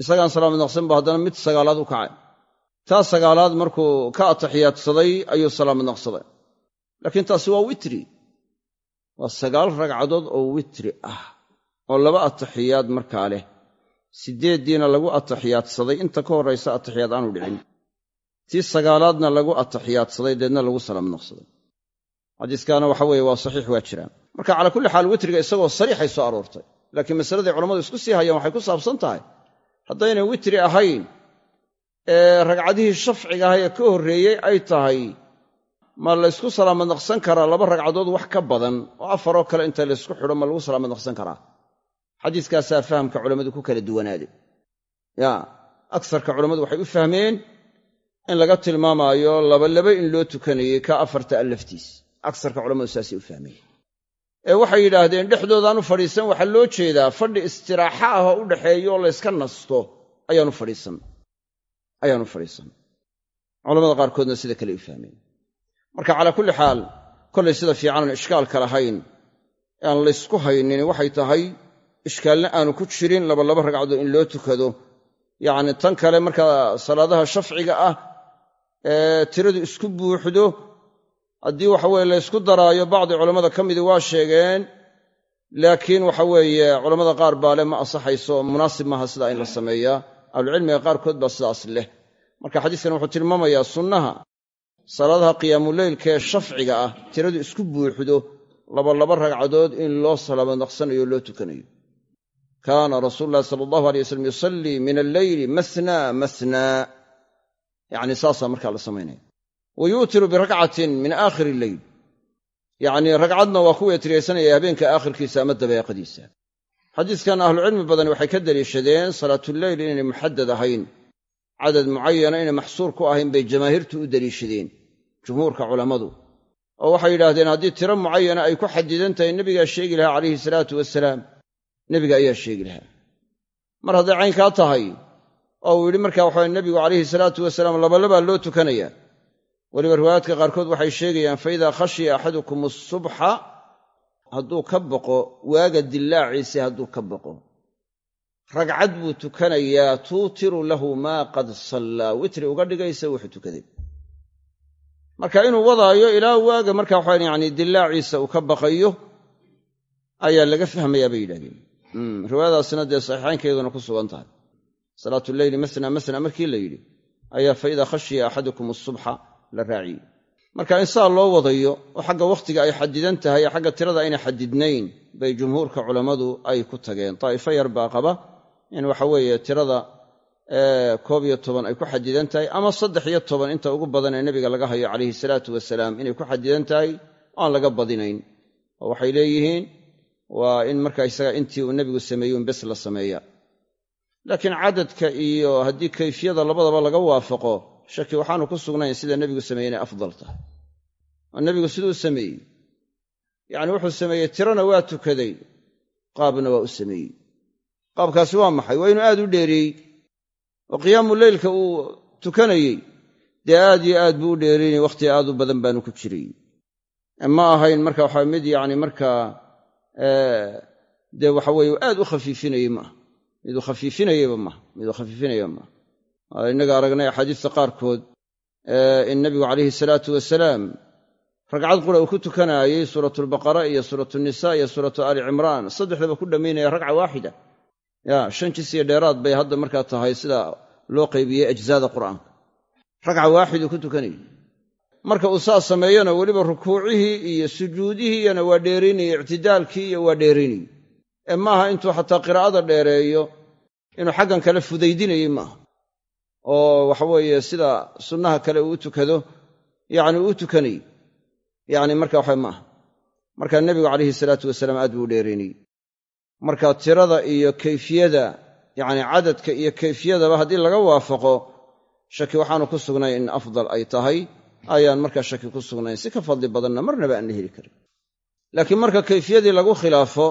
Isagaan salaamo naqsan haddana mid sagaalaad u kacay. Taa sagaalaad markuu ka atixiyaadsaday ayuu salaamo naqsaday. Laakiin taasi waa witri. Waa sagaal ragcadood oo witri ah oo laba atixiyaad markaa leh. Siddeeddiina lagu atixiyaadsaday inta ka horraysa atixiyaad aanu dhicin tii sagaalaadna lagu atixiyaadsaday deedna lagu salaamo naqsaday xadiiskaana waxa weeye waa saxiix waa jiraan. Marka calaa kulli xaal witriga isagoo sariixay soo aroortay. Laakiin masaladay culammadu isku sii hayaan waxay ku saabsan tahay haddaynay witri ahayn ee ragcadihii shafciga aha ee ka horreeyey ay tahay ma laysku salaamo naqsan karaa laba ragcadood wax ka badan oo afaroo kale inta laysku xidho ma lagu salaamo naqsan karaa. Xadiiskaasaa fahamka culammadu ku kala duwanaaday ya agsarka culammadu waxay u fahmeen in laga tilmaamaayo labalaba in loo tukanayey ka afarta allaftiis. Agsarka culammadu saasay u fahmeen. Ee waxay yidhaahdeen dhexdoodaanu fadhiisan waxaa loo jeedaa fadhi istiraaxa ah oo u dhaxeeyo oo layska nasto ayaanu fadhiisan. Ayaanu fadhiisan. Culamada qaarkoodna sida kale u fahmeen. Marka calaa kulli xaal kollay sida fiicanan ishkaalka lahayn ee aan laysku haynin waxay tahay ishkaalna aanu ku jirin labalaba ragcadood in loo tukado. Yacni tan kale markaa salaadaha shafciga ah tiradu isku buuxdo. Haddii waxa weye laysku daraayo bacdi culammada ka midii waa sheegeen laakiin waxa weeye culammada qaar baa leh ma ansaxayso munaasib maaha sidaa in la sameeyaa ahlucilmiga qaarkood baa sidaas leh. Marka xadiiskan wuxuu tilmaamayaa sunnaha salaadaha qiyaamuleylka ee shafciga ah tiradu isku buuxdo labalaba ragcadood in loo salaamo naqsanayo o loo tukanayo. Kaana rasuulu llahi sala allahu alay wasalam yusallii min alleyli masna masnaa yacni saasaa markaa la samaynaya wa yuutiru birakcatin min aakhiri illeyl yacnii ragcadna waa ku weetiraysanaya habeenka aakhirkiisa ama dabeeqadiisa xadiiskan ahlucilmi badan waxay ka daliishadeen salaatuleyl inaynay muxadad ahayn cadad mucayana inay maxsuur ku ahayn bay jamaahiirtu u daliishadeen jumhuurka culammadu oo waxay yidhaahdeen haddii tiro mucayana ay ku xadidan tahay nebigaa sheegi lahaa calayhi salaatu wasalaam nebiga ayaa sheegi lahaa mar hadday caynkaa tahay oo uu yidhi markaa waxaa nebigu calayhi salaatu wasalaam labalabaa loo tukanaya. Weliba riwaayaadka qaarkood waxay sheegayaan fa idaa khashiya axadukum asubxa hadduu ka baqo waaga dillaaciisi hadduu ka baqo ragcad buu tukanayaa tuutiru lahu maa qad sallaa. Witri uga dhigaysa wuxuu tukaday. Marka inuu wadaayo ilaa waaga marka waxaan yani dillaaciisa uu ka baqayo ayaa laga fahmayaa bay yidhahdeen. Riwaayadaasina dee saxiixaynkeeduna ku sugan tahay salaatuleyli masna masna markii la yidhi ayaa fa idaa khashiya axadukum asubxa la raaciyey. Marka in saa loo wadayo oo xagga wakhtiga ay xadidan tahay ee xagga tirada ayna xadidnayn bay jumhuurka culammadu ay ku tageen. Daa'ifo yar baa qaba in waxa weeye tirada koob iyo toban ay ku xadidan tahay ama saddex iyo toban inta ugu badan ee nebiga laga hayo calayhi salaatu wasalaam inay ku xadidan tahay aan laga badinayn. Oo waxay leeyihiin waa in marka isaga intii uu nebigu sameeyey un bes la sameeya laakiin cadadka iyo haddii kayfiyada labadaba laga waafaqo shaki waxaanu ku sugnayn sida nebigu sameeyey inay afdal tahay. Oo nebigu siduu sameeyey. Yacni wuxuu sameeyey tirana waa tukaday qaabna waa u sameeyey. Qaabkaasi waa maxay? Waa inuu aad u dheereeyey oo qiyaamu leylka uu tukanayey. Dee aad iyo aad buu u dheeraynay wakhti aad u badan baanu ku jiray ma ahayn marka waxaa mid yacni markaa dee waxa weeye aad u khafiifinayey maaha miduu khafiifinayeyba maaha miduu khafiifinayaba maaha innaga aragnay axaadiista qaarkood in nebigu calayhi salaatu wasalaam ragcad qura uu ku tukanaayey suuratulbaqara iyo suuratunisaa iyo suuratu aali cimraan. Saddexdaba ku dhammaynaya ragca waaxida. Ya jis iyo dheeraad bay hadda markaa tahay sida loo qaybiyey ajzaada qur'aanka. Ragca waaxiduu ku tukanayey marka uu saa sameeyona weliba rukuucihii iyo sujuudihiiyana waa dheeraynaya ictidaalkii iyo waa dheeraynayey ee maaha intuu xataa qiraa'ada dheereeyo inuu xaggan kale fudaydinayey maaha. Oo waxaweeye sida sunnaha kale uu tukado yacni uu tukanayey yacni marka waxa maaha. Marka nebigu calayhi salaatu wasalaam aad buu u dheeraynayey marka tirada iyo kayfiyada yacni cadadka iyo kayfiyadaba haddii laga waafaqo shaki waxaanu ku sugnayn in afdal ay tahay. Ayaan markaa shaki ku sugnayn si ka fadli badanna marnaba aan la heli karin. Laakiin marka kayfiyadii lagu khilaafo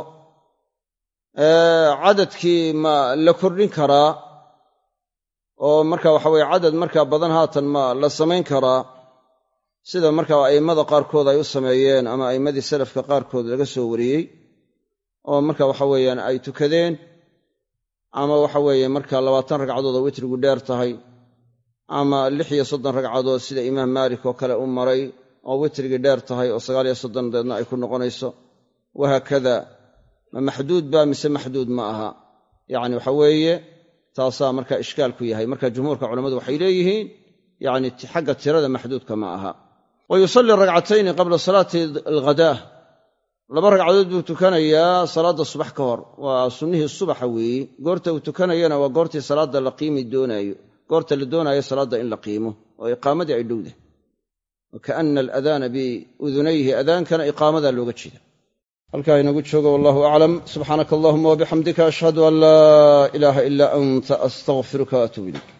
cadadkii ma la kordhin karaa oo marka waxa weye cadad markaa badan haatan ma la samayn karaa. Sida markaa a'immada qaarkood ay u sameeyeen ama a'immadii salafka qaarkood laga soo wariyey oo marka waxa weeyaan ay tukadeen ama waxa weeye marka labaatan ragcadood oo witrigu dheer tahay ama lix iyo soddon ragcadood sida imaam maalik oo kale u maray oo witrigii dheer tahay oo sagaal iyo soddon deedna ay ku noqonayso. Wahaakada ma maxduud ba mise maxduud ma aha. Yacni waxa weeye taasaa marka ishkaal ku yahay. Marka jumhuurka culammadu waxay leeyihiin yacni xagga tirada maxduudka ma aha. Wa yusallii ragcatayni qabla salaati alghadaa. Laba ragcadood buu tukanayaa salaadda subax ka hor. Waa sunnihii subaxa weeye goorta uu tukanayana waa goortii salaadda la qiimi doonaayo. Goorta la doonaayo salaadda in la qiimo. Oo iqaamadii ay dhowdah wa kaana aladaana biudunayhi adaankana iqaamadaa looga jeeda halkaa inagu joogo wallahu aclam. Subxaanaka allahuma wabixamdika ashhadu an laa ilaaha ilaa anta astaqfiruka waatuub ilayk